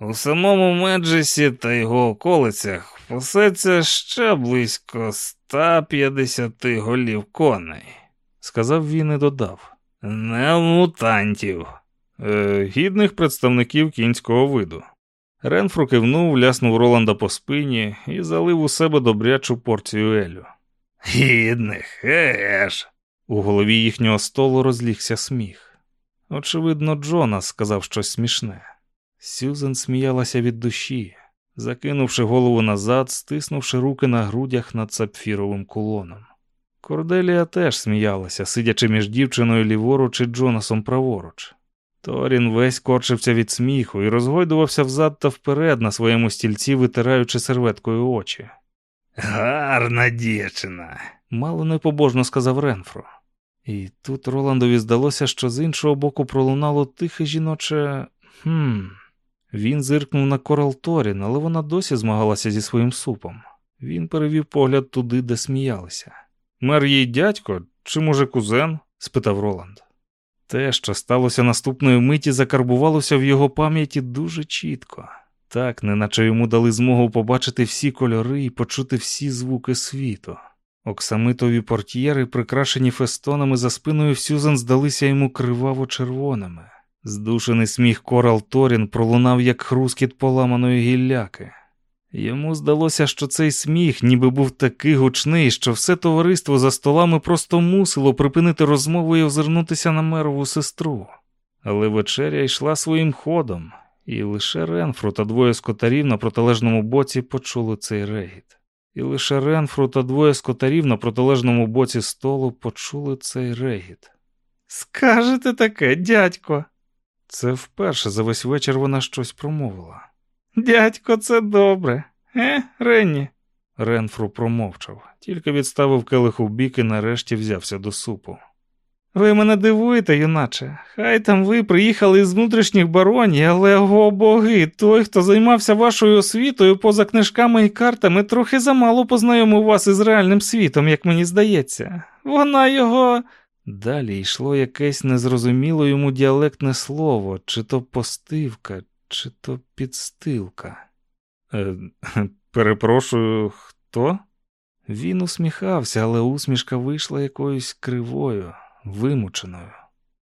У самому Меджесі та його околицях пасеться ще близько 150 голів коней, сказав він і додав. Не мутантів, е, гідних представників кінського виду. Ренфру кивнув, ляснув Роланда по спині і залив у себе добрячу порцію елю. Гідних, еж. У голові їхнього столу розлігся сміх. Очевидно, Джонас сказав щось смішне. Сюзен сміялася від душі, закинувши голову назад, стиснувши руки на грудях над сапфіровим кулоном. Корделія теж сміялася, сидячи між дівчиною ліворуч і Джонасом праворуч. Торін весь корчився від сміху і розгойдувався взад та вперед на своєму стільці, витираючи серветкою очі. Гарна дівчина, мало непобожно сказав Ренфро. І тут Роландові здалося, що з іншого боку пролунало тихе жіноче «хм». Він зиркнув на Корал Торін, але вона досі змагалася зі своїм супом. Він перевів погляд туди, де сміялися. Мер їй дядько чи, може, кузен? спитав Роланд. Те, що сталося наступної миті, закарбувалося в його пам'яті дуже чітко. Так, неначе йому дали змогу побачити всі кольори і почути всі звуки світу. Оксамитові портьєри, прикрашені фестонами за спиною Сюзан, здалися йому криваво червоними. Здушений сміх Корал Торін пролунав, як хрускіт поламаної гілляки. Йому здалося, що цей сміх ніби був такий гучний, що все товариство за столами просто мусило припинити розмову і озирнутися на мерову сестру. Але вечеря йшла своїм ходом, і лише Ренфру та двоє скотарів на протилежному боці почули цей регіт. І лише Ренфру та двоє скотарів на протилежному боці столу почули цей регіт. Скажете таке, дядько. Це вперше за весь вечір вона щось промовила. Дядько, це добре, е, Ренні? Ренфру промовчав, тільки відставив келих у бік і нарешті взявся до супу. Ви мене дивуєте, юначе. Хай там ви приїхали з внутрішніх баронів, але о боги, той, хто займався вашою освітою поза книжками і картами, трохи замало познайомив вас із реальним світом, як мені здається. Вона його. Далі йшло якесь незрозуміло йому діалектне слово, чи то постивка, чи то підстилка. Е, Перепрошую, хто? Він усміхався, але усмішка вийшла якоюсь кривою, вимученою.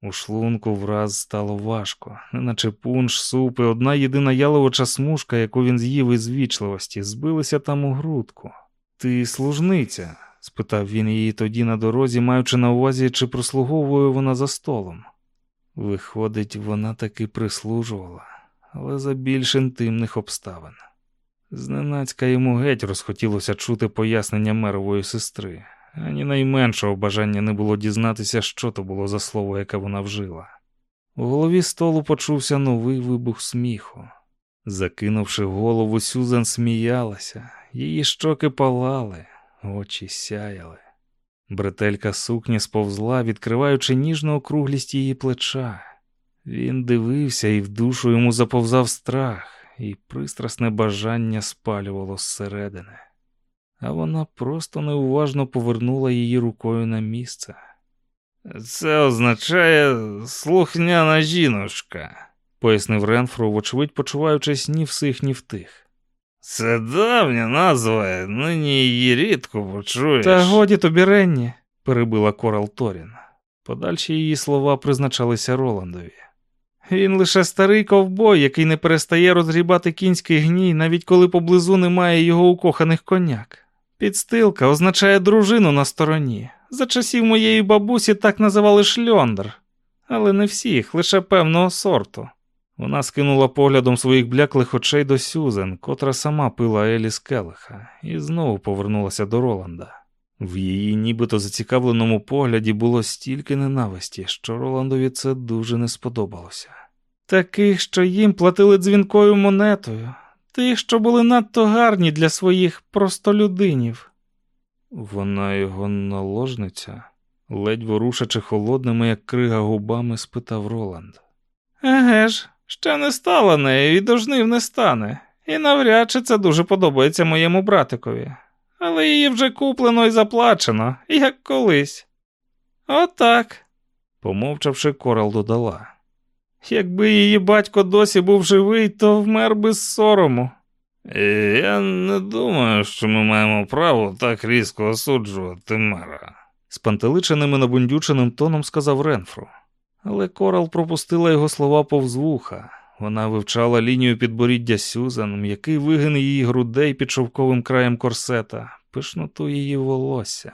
У шлунку враз стало важко, неначе пунш, суп і одна єдина яловича смужка, яку він з'їв із вічливості, збилися там у грудку. Ти служниця? спитав він її тоді на дорозі, маючи на увазі, чи прослуговує вона за столом. Виходить, вона таки прислужувала, але за більш інтимних обставин. Зненацька йому геть розхотілося чути пояснення мерової сестри, ані найменшого бажання не було дізнатися, що то було за слово, яке вона вжила. У голові столу почувся новий вибух сміху. Закинувши голову, Сюзан сміялася, її щоки палали, очі сяяли. Бретелька сукні сповзла, відкриваючи ніжну округлість її плеча. Він дивився, і в душу йому заповзав страх і пристрасне бажання спалювало зсередини, а вона просто неуважно повернула її рукою на місце. Це означає слухняна жіночка, пояснив Ренфро, вочевидь, почуваючись ні в сих, ні в тих. Це давня назва, нині її рідко почуєш. Та годі тобі Ренні, перебила Корал Торін. Подальші її слова призначалися Роландові. Він лише старий ковбой, який не перестає розгрібати кінський гній, навіть коли поблизу немає його укоханих коняк. Підстилка означає дружину на стороні. За часів моєї бабусі так називали шльондр, але не всіх, лише певного сорту. Вона скинула поглядом своїх бляклих очей до Сюзен, котра сама пила Елі з келиха, і знову повернулася до Роланда. В її нібито зацікавленому погляді було стільки ненависті, що Роландові це дуже не сподобалося. Таких, що їм платили дзвінкою монетою, тих, що були надто гарні для своїх простолюдинів. Вона його наложниця, ледь ворушачи холодними, як крига губами, спитав Роланд. Еге ж, ще не стала нею і дожнив не стане, і навряд чи це дуже подобається моєму братикові але її вже куплено і заплачено, як колись. Отак. Помовчавши, Корал додала. Якби її батько досі був живий, то вмер би з сорому. Я не думаю, що ми маємо право так різко осуджувати мера, спантеличеним і набундюченим тоном сказав Ренфру. Але Корал пропустила його слова повз вуха. Вона вивчала лінію підборіддя Сюзан, м'який вигин її грудей під шовковим краєм корсета, пишноту її волосся.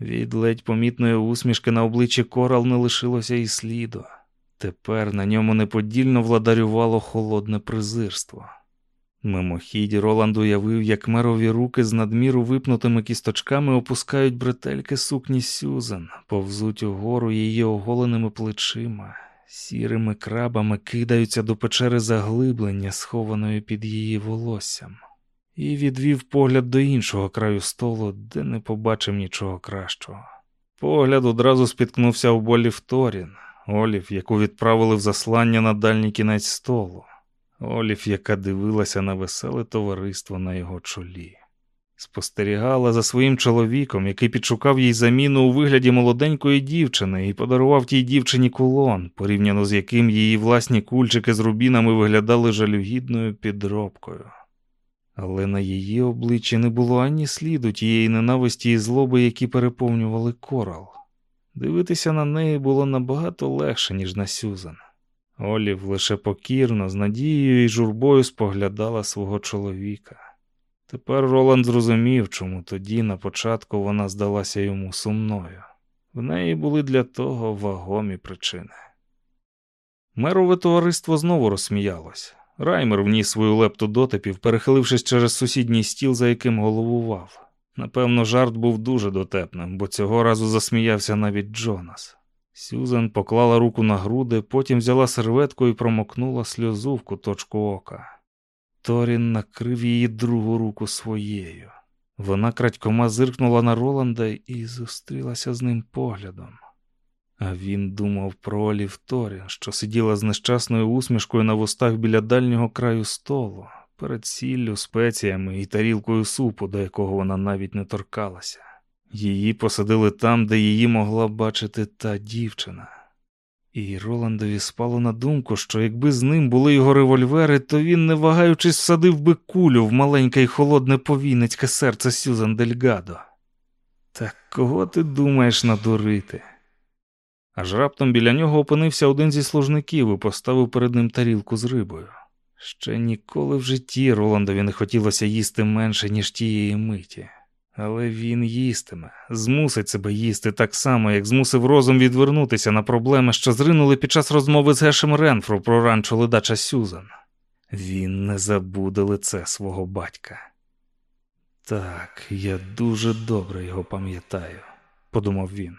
Від ледь помітної усмішки на обличчі Корал не лишилося і сліду. Тепер на ньому неподільно владарювало холодне презирство. Мимохідь Роланд уявив, як мерові руки з надміру випнутими кісточками опускають бретельки сукні Сюзан, повзуть угору її оголеними плечима, сірими крабами кидаються до печери заглиблення, схованої під її волоссям, і відвів погляд до іншого краю столу, де не побачив нічого кращого. Погляд одразу спіткнувся в болі Торін, Олів, яку відправили в заслання на дальній кінець столу, Олів, яка дивилася на веселе товариство на його чолі спостерігала за своїм чоловіком, який підшукав їй заміну у вигляді молоденької дівчини і подарував тій дівчині кулон, порівняно з яким її власні кульчики з рубінами виглядали жалюгідною підробкою. Але на її обличчі не було ані сліду тієї ненависті і злоби, які переповнювали корал. Дивитися на неї було набагато легше, ніж на Сюзан. Олів лише покірно, з надією і журбою споглядала свого чоловіка. Тепер Роланд зрозумів, чому тоді на початку вона здалася йому сумною. В неї були для того вагомі причини. Мерове товариство знову розсміялось. Раймер вніс свою лепту дотипів, перехилившись через сусідній стіл, за яким головував. Напевно, жарт був дуже дотепним, бо цього разу засміявся навіть Джонас. Сюзан поклала руку на груди, потім взяла серветку і промокнула сльозу в куточку ока. Торін накрив її другу руку своєю. Вона крадькома зиркнула на Роланда і зустрілася з ним поглядом. А він думав про Олів Торін, що сиділа з нещасною усмішкою на вустах біля дальнього краю столу, перед сіллю, спеціями і тарілкою супу, до якого вона навіть не торкалася. Її посадили там, де її могла бачити та дівчина. І Роландові спало на думку, що якби з ним були його револьвери, то він, не вагаючись, всадив би кулю в маленьке й холодне повійницьке серце Сюзан Дельгадо. Так кого ти думаєш надурити? Аж раптом біля нього опинився один зі служників і поставив перед ним тарілку з рибою. Ще ніколи в житті Роландові не хотілося їсти менше, ніж тієї миті. Але він їстиме, змусить себе їсти так само, як змусив розум відвернутися на проблеми, що зринули під час розмови з Гешем Ренфру про ранчо ледача Сюзан. Він не забуде лице свого батька. Так, я дуже добре його пам'ятаю, подумав він.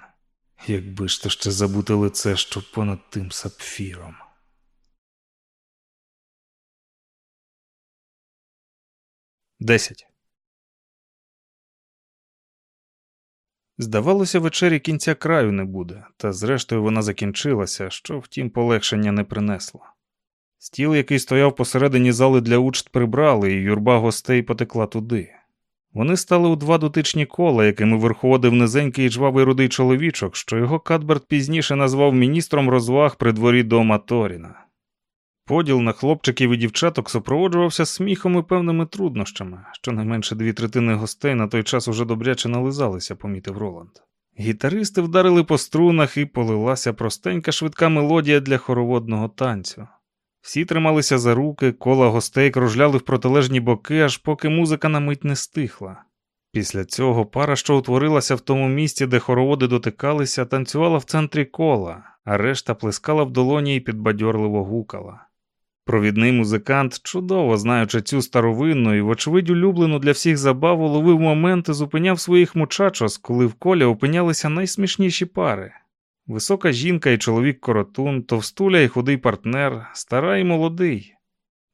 Якби ж то ще забути лице, що понад тим сапфіром. Десять. Здавалося, вечері кінця краю не буде, та зрештою вона закінчилася, що втім полегшення не принесло. Стіл, який стояв посередині зали для учт, прибрали, і юрба гостей потекла туди. Вони стали у два дотичні кола, якими верховодив низенький і жвавий рудий чоловічок, що його Кадберт пізніше назвав міністром розваг при дворі дома Торіна. Поділ на хлопчиків і дівчаток супроводжувався сміхом і певними труднощами, щонайменше дві третини гостей на той час уже добряче нализалися, помітив Роланд. Гітаристи вдарили по струнах і полилася простенька швидка мелодія для хороводного танцю. Всі трималися за руки, кола гостей кружляли в протилежні боки, аж поки музика на мить не стихла. Після цього пара, що утворилася в тому місці, де хороводи дотикалися, танцювала в центрі кола, а решта плескала в долоні і підбадьорливо гукала. Провідний музикант, чудово знаючи цю старовинну і, вочевидь, улюблену для всіх забаву, ловив моменти, зупиняв своїх мучачос, коли в колі опинялися найсмішніші пари. Висока жінка і чоловік коротун, товстуля і худий партнер, стара і молодий.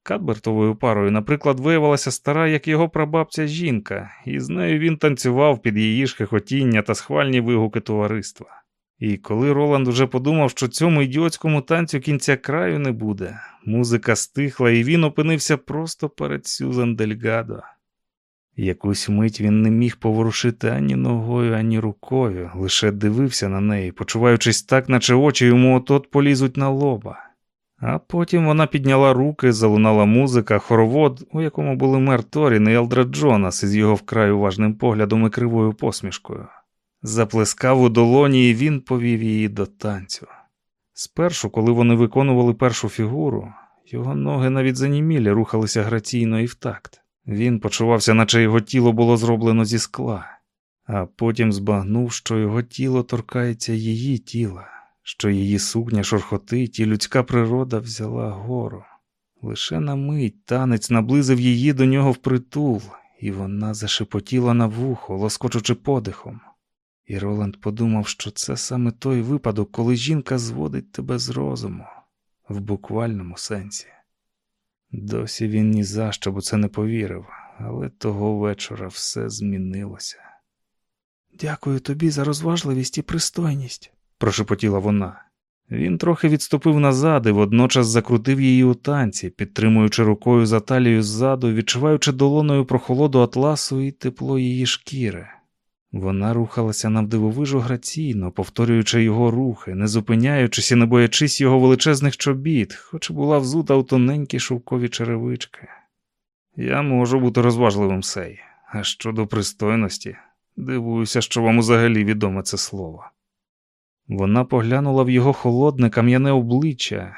Кадбертовою парою, наприклад, виявилася стара, як його прабабця жінка, і з нею він танцював під її ж хихотіння та схвальні вигуки товариства. І коли Роланд уже подумав, що цьому ідіотському танцю кінця краю не буде, музика стихла, і він опинився просто перед Сюзан Дельгадо. Якусь мить він не міг поворушити ані ногою, ані рукою, лише дивився на неї, почуваючись так, наче очі йому от-от полізуть на лоба. А потім вона підняла руки, залунала музика, хоровод, у якому були мер Торін і Елдред Джонас із його вкрай уважним поглядом і кривою посмішкою. Заплескав у долоні, і він повів її до танцю. Спершу, коли вони виконували першу фігуру, його ноги навіть занімілі рухалися граційно і в такт. Він почувався, наче його тіло було зроблено зі скла, а потім збагнув, що його тіло торкається її тіла, що її сукня шорхотить, і людська природа взяла гору. Лише на мить танець наблизив її до нього впритул, і вона зашепотіла на вухо, лоскочучи подихом. І Роланд подумав, що це саме той випадок, коли жінка зводить тебе з розуму, в буквальному сенсі. Досі він ні за що б це не повірив, але того вечора все змінилося. Дякую тобі за розважливість і пристойність, прошепотіла вона. Він трохи відступив назад і водночас закрутив її у танці, підтримуючи рукою за талію ззаду, відчуваючи долоною прохолоду атласу і тепло її шкіри. Вона рухалася навдивовижу граційно, повторюючи його рухи, не зупиняючись і не боячись його величезних чобіт, хоч була взута у тоненькі шовкові черевички. Я можу бути розважливим сей, а щодо пристойності, дивуюся, що вам взагалі відоме це слово. Вона поглянула в його холодне кам'яне обличчя,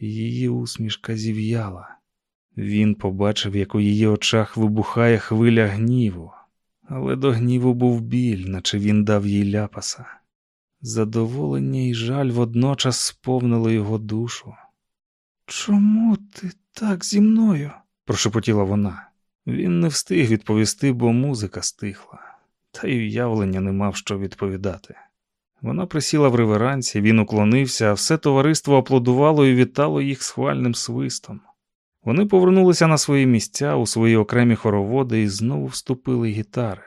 її усмішка зів'яла. Він побачив, як у її очах вибухає хвиля гніву але до гніву був біль, наче він дав їй ляпаса. Задоволення і жаль водночас сповнили його душу. Чому ти так зі мною? прошепотіла вона. Він не встиг відповісти, бо музика стихла, та й уявлення не мав що відповідати. Вона присіла в реверансі, він уклонився, а все товариство аплодувало і вітало їх схвальним свистом. Вони повернулися на свої місця у свої окремі хороводи і знову вступили гітари.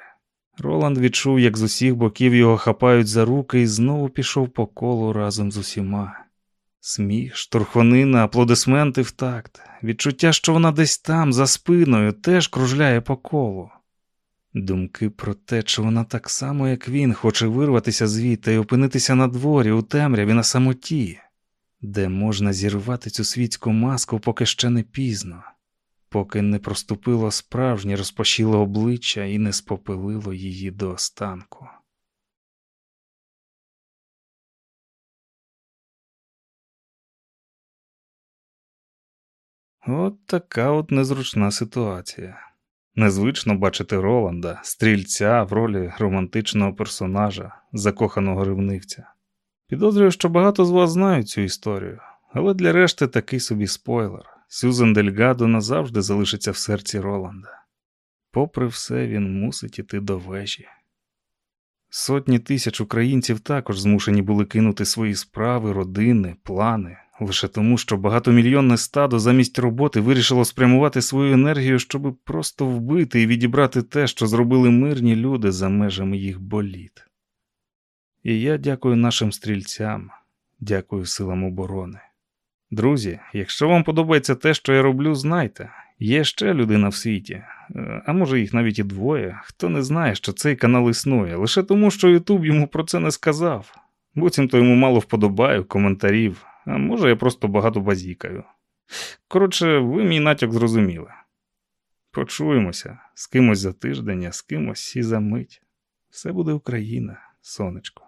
Роланд відчув, як з усіх боків його хапають за руки, і знову пішов по колу разом з усіма. Сміх, штурхванина, аплодисменти в такт, відчуття, що вона десь там, за спиною, теж кружляє по колу. Думки про те, що вона так само, як він, хоче вирватися звідти і опинитися на дворі, у темряві на самоті, де можна зірвати цю світську маску, поки ще не пізно, поки не проступило справжнє розпашіле обличчя і не спопилило її до останку. От така от незручна ситуація. Незвично бачити Роланда, стрільця в ролі романтичного персонажа, закоханого ревнивця. Підозрюю, що багато з вас знають цю історію, але для решти такий собі спойлер. Сюзан Дельгадо назавжди залишиться в серці Роланда. Попри все, він мусить іти до вежі. Сотні тисяч українців також змушені були кинути свої справи, родини, плани, лише тому, що багатомільйонне стадо замість роботи вирішило спрямувати свою енергію, щоб просто вбити і відібрати те, що зробили мирні люди за межами їх боліт. І я дякую нашим стрільцям, дякую силам оборони. Друзі, якщо вам подобається те, що я роблю, знайте, є ще людина в світі, е, а може їх навіть і двоє, хто не знає, що цей канал існує, лише тому, що Ютуб йому про це не сказав. Буцімто йому мало вподобаю, коментарів, а може я просто багато базікаю. Коротше, ви мій натяк зрозуміли. Почуємося з кимось за тиждень, а з кимось і за мить. Все буде Україна, сонечко.